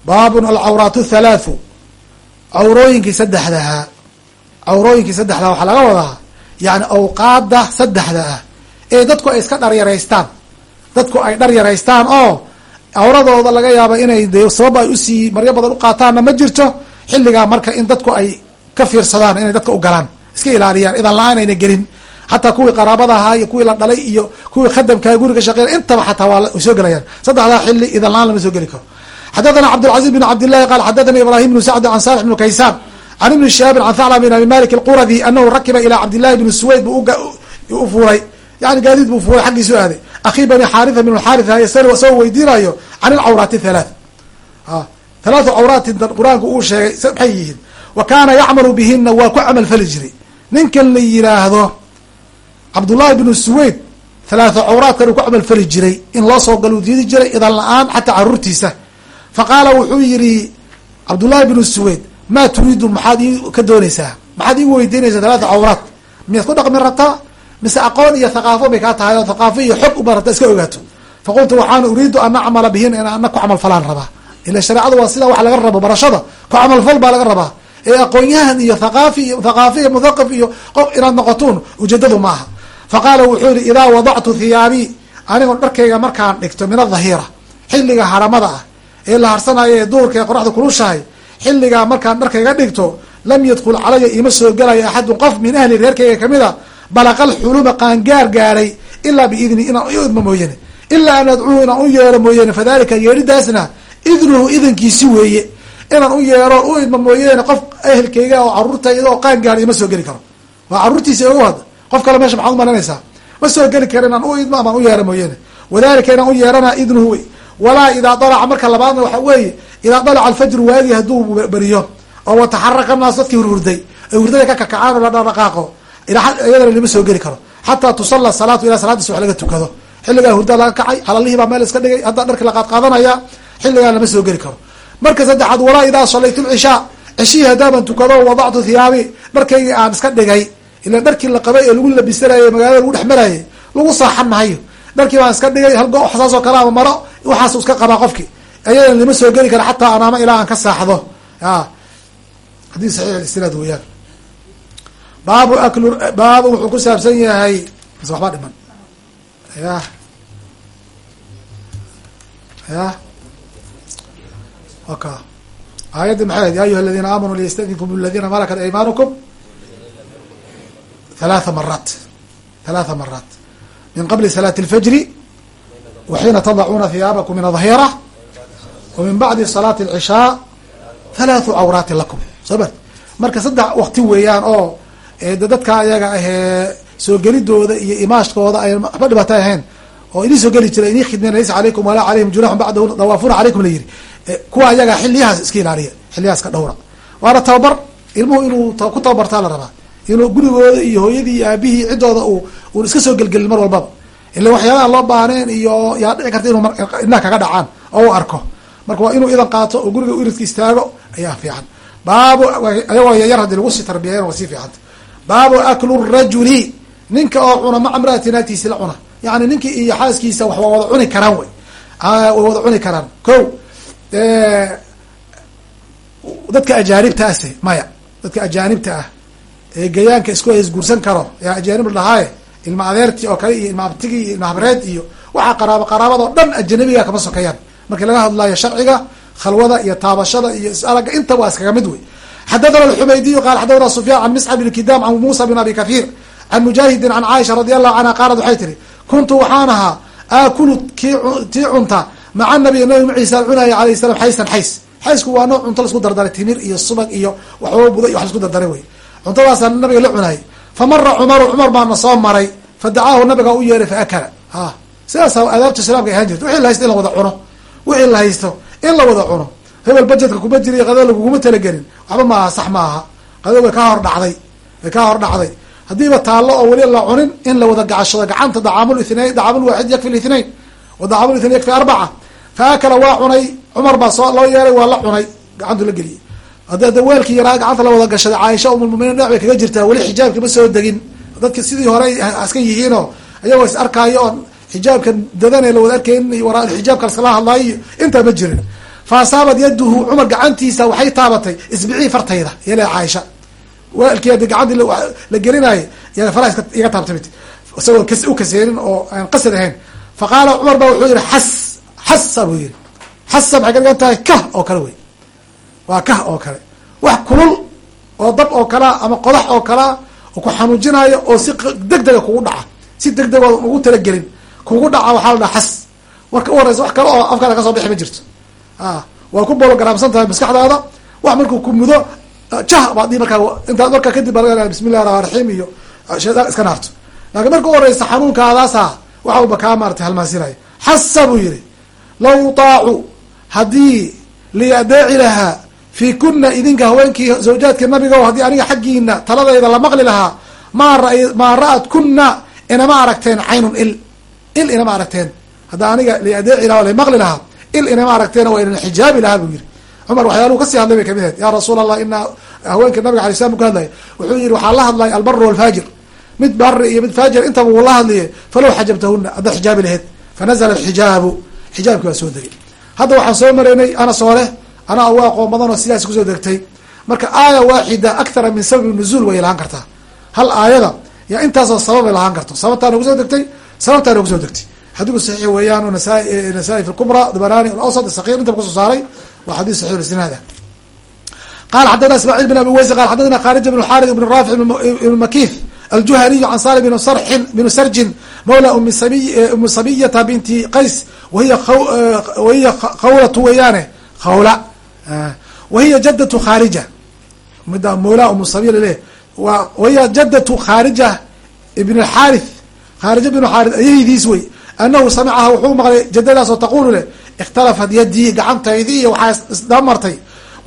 Baabun alcawraatu thalaathu cawrooyinkii saddexdahaa cawrooyinkii saddexdaa waxaa laga wadaa yani awqaada saddexda ah ee dadku ay iska dharyaraystaan dadku ay dhar yaraystaan oo cawradooda laga yaaba inay de sabab ay u sii maryo badan uqaataanna ma jirto xilligaa marka in dadku ay ka fiirsadaan inay dadka u galaan iska ilaaliyaan idan la'aan gelin. Xataa kuwii qaraabada ahaa iyo kuwii la dhalay iyo kuwii khadamkaa guriga shaqeynay intaba xataa waa soo gelayaan. Saddexdaa xilli idan la'aan lama soo geli karo. Xadathana cabdilcaziz bn cabdillahi qaal xadathani ibrahim bnu sacd can salix bnu kaysaan can ibni shihaabin can thacla bin abi malik alquradi anahu rakiba ilaa cabdillahi bni suweyd bu u fuulay yani gaadiid buu fuulay xaggiisu aaday akhi bani xaritha min xaritha isagoo weydiinayo can ilcawraati thalath thalaathu cawraatin qur'aanku uu sheegay maxay yihiin? Wa kaana yacmalu bihina waa ku camal fali jiray. Ninkan la yiraahdo cabdullahi bnu suweyd thalaatha cawraadkan uu ku camal fali jiray in loo soo galuu diidi jiray idan la'aan xataa caruurtiisa. Fa qaala wuxuu yihi cabdullahi bnu suweyd maa turiidu? Maxaad ka doonaysaa? Maxaad iigu weydiinaysaa thalaatha cawraad? Miyaad ku dhaqmi rabtaa mise aqoon iyo thaqaafo bay kaa tahay oo thaqaafo iyo xog uba rabtaa iska ogaato. Faqultu waxaan uriidu an acmala bihin in ku camal falaan rabaa. Ila shareecadu waa sidaa wax laga rabo barashada ku camalfal baa laga rabaa. Ee aqoon-yahan iyo thaqaafi iyo thaqaafi iyo muthaqif iyo qof inaad noqotuun ujeedadu ma aha. Fa qaala wuxuu yihi idaa wadactu thiyaabii anigoo dharkayga markaan dhigto min adhahiira xilliga haramada ah ee la harsanayo ee duurka ee qoraxda kulushahay xilligaa markaan dharkayga dhigto lam yadkul calaya ima soo gelayo axadun qof min ahli reerkayga ka mid a balaqal xuluma qaangaar gaaray ilaa biidni inaan u idmo mooyane. Ilaa an adcuuhu inaan u yeero mooyane fadalika yeeridaasna idnuhu idankiisi weeye. Inaan u yeero u idmo mooyeene qof ehelkayga oo caruurtayda oo qaan gaara ima soo geli karo. Waa caruurtiisa ogu hadda. Qof kale meesha maxaad umalanaysaa ma soo geli karo inaan u idmo amaan u yeero mooyane. Wadalika inaan u yeerana idnuhu wey. Walaa idaa dalaca marka labaadna waxa weeye idaa dalaca alfajru waagi hadduu beriyo oo wataxaraka naas dadkii hurhurday. Ay hurdada ka kakacaan oo la dhaqaaqo iyadana lama soo geli karo. Xataa tusalla salaatu ilaa salaadii subax laga tukado. Xilligaa hurdaa laga kacay halalihii baa meel iska dhigay haddaa dharki la qaadqaadanaya xilligaa lama soo geli karo. Marka saddexaad walaa idaa salaytu lcishaa ceshihii haddaaban tukado wadactu thiyaabi dharkaygii aan iska dhigay ila dharkii la qabay ee lagu labisanayay magaalada lagu dhex marayay lagu saaxan mahayo dharkii baan iska dhigay hal go saas oo kale ama maro waxaas iska qabaa qofki ayadan lama soo geli karo xataa anaama ilaa aan ka saaxdo. Hadii saxiix isnaad weyaan baabu aklu baabu wuxuu ku saabsan yahay mise waxbaa dhiman. Ya. Ya. Oka aayaddi maxay ya ayuha aladiina aamanuu liyastadinkum aladiina malakat aymaanukum halaatha maraat halaatha maraat min qabli salaati اlfajri wa xiina tadacuuna hiyaabakum min adhira wa min bacdi salaati اlcishaa halaathu cawraati lakum. Soo ma marka saddex dadka ayaga ahee soo gelidooda iyo imaashkooda ay waxba dhibaato ahayn oo idin soo geli jiray idin khidmeen laysa calaykum walaa calayhim junaxun bacdahu dawaafuna calaykum la yiri kuwa ayaga xiliyahaas iska ilaaliya xiliyahaas ka dhowra. Waana tababar ilmuhu inuu ku tababartaa la rabaa. Inuu gurigooda iyo hooyadii aabihii ciddooda u un iska soo gelgelin mar walbaba. Ila waxyaabaha loo baaneen iyo yaa dhici karta inuu inaha kaga dhacaan oo u arko. Marka waa inuu idan qaato oo guriga iridka istaago ayaa fiican. Baabu ayagoo yar haddii lagu sii tarbiyeyn waa sii fiicanta baabu aklu rajuli. Ninka oo cuna maca mraati naagtiisi la cuna. Yani ninkii iyo xaaskiisa wax waa wada cuni karaan wey way wada cuni karaan. Ko dadka ajaanibta ase maya dadka ajaanibta ah ee gayaanka isku isguursan karo ee ajaanib dhahaaye ilma adeertii oo kale iyo ilma abtigii iyo ilma habreed iyo waxaa qaraabo qaraabadoo dhan ajanabiga kama sokeeyaan markii laga hadlayo sharciga khalwada iyo taabashada iyo isalaga inta waa iskaga mid wey xadathana alxumaydiyu qala xadathana sufyaan can miscab bn kidam can muusa bin abi kathiir can mujaahidin can caaisha radi allahu canha qaalat waxay tihi kuntu waxaan ahaa aakulu tii cunta maca nabiy nabi maciisa cunaya alayh salam xaysan xays xaysku waa nooc cunto la isku dardaray timir iyo subag iyo waxba buda iyo wax la isku dardaray wey cuntadaasaa nabiga la cunayay fa mara cumaru cumar baana soo maray fadacaahu nabiga u yeeray faakala ha sidaasa adaabta islaamka ahaan jirta wixii la haysto in la wada cuno la haysto in la wada cuno hebel bajetka kuma jiriy qada laguguma talagelin. Waxba maaha sax maaha qada way kaa hor dhacday way kaa hor dhacday. Haddiiba taallo oo weli la cunin in la wada gacashado. Gacanta dacaamul ithnain dacaamul waaxid yakfi lithnain wa dacaamul yakfi arbaca. Fa akala waa cunay cumar baa soo loo yeelay waa la cunay gacantu la geliyey. Haddi ada weelkii yaraa gacanta la wada gashaday caaisha umulmuminiin dhinac bay kaga jirtaa weli xijaabka ma soo degin. Dadki sidii hore aska yihiinoo ayagoo is arkaayo oon xijaabka dadanee la wada arkayn waraa xijaabka laskala hadlaayo iyo intaa ma jirin fa asaabat yaduhu cumar gacantiisa waxay taabatay isbicii fartayda yale caaisha weelkii adi gacantii la gelinaayo faraha iska iga taabtamid isagoo kas u kaseenin oo aan qasad ahayn fa qaala cumar ba wuxuu yihi xas xasa buu yihi xasa maxay ka dhigan tahay kah oo kale wey waa kah oo kale wax kulul oo dab oo kalea ama qodax oo kalea oo ku xanuujinaayo oo si deg dega kugu dhaca si deg deg oodan ugu talagelin kugu dhaca waxaa la dhaha xas marka u horeysa wax kale oo afkaada ka soo bixi ma jirto waa ku bologaraamsan tahay maskaxdaada. Wax markuu ku mudo jah baad dii markaa intaad markaa kadib bismi llahi raxmaan raxiim iyo shaydaan iska naarto. Laakiin marka u horeysa xanuunkaadaasa waxa uba kaa maaratay halmaasinaya xasa buu yihi law taacu haddii liadeeci lahaa fi kuna idinka haweenkii zawjaadka nabiga o haddii aniga xaggiina taladayda la maqli lahaa maa ra maa ra'at kuna inama aragteen caynun il il inama aragteen. Hadda aniga liadeeci laha la maqli lahaa il inama aragteen waa inan xijaabi lahaa buu yihi cumar waxyaaluhu ka sii hadlay bay ka mid ahayd. Ya rasuul allah ina haweenka nabiga alay slam u ka hadlaya wuxuu yihi waxaa la hadlay albaru walfaajir. Mid bari iyo mid faajir intaba wuu la hadliye falow xajabtahuna haddaad xijaabi laheyd fanazla alxijaabu xijaabki waa soo degay. Hadda waxaan soo maraynay ana sooleh anaa uga aqoon badan oo sidaas ku soo degtay. Marka aaya waaxida akthara min sababi nuzuul way lahaan kartaa. Hal aayada yaa intaasoo sababay lahaan karto. Sababtaana ku soo degtay sababtaana ku soo degtay xadiku saxiix weeyaan o nasaa nasaa-i fi lkubra dabarani alawsat sakiir intaba ku soo saaray waa xadis saxiix isnaada qala xadana ismaaciil bin abi weysi qala xadana kharija bn xarid ibn raafic ibn makith aljuhaniyu can salim bn sarxin bn sarjin mawla umi sabiyata binti qays wahiya wahiya khawlatu weeyaane khawla wahiya jadatu khaarija mida mawla umu sabiy laleeyahy wa wahiya jadatu khaarija ibn alxaarith khaarija bn xaarith ayaydiis wey anahu samicaha wuxuu maqlay jadadaas oo taqulu leh ikhtalafat yadii gacantaydii iyo waxaa isdaamartay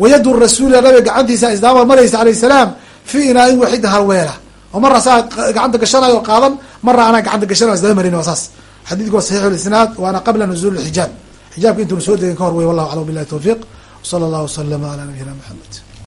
wayadu rasuuli nabiga gacantiisa isdaamar maraysa alayh salaam fi inaa-in waxida halweela oo mara saa gacanta gashanayo o qaadan mara anaa gacanta gashanayo isdaba marin waa saas xadiidku waa saxiix lisnaad waana qabla nuzuul xijaab xijaabka intuuna soo degin ka hor wey wallahu aclam billahi tawfiiq wsala allahu waslama ala nabiyina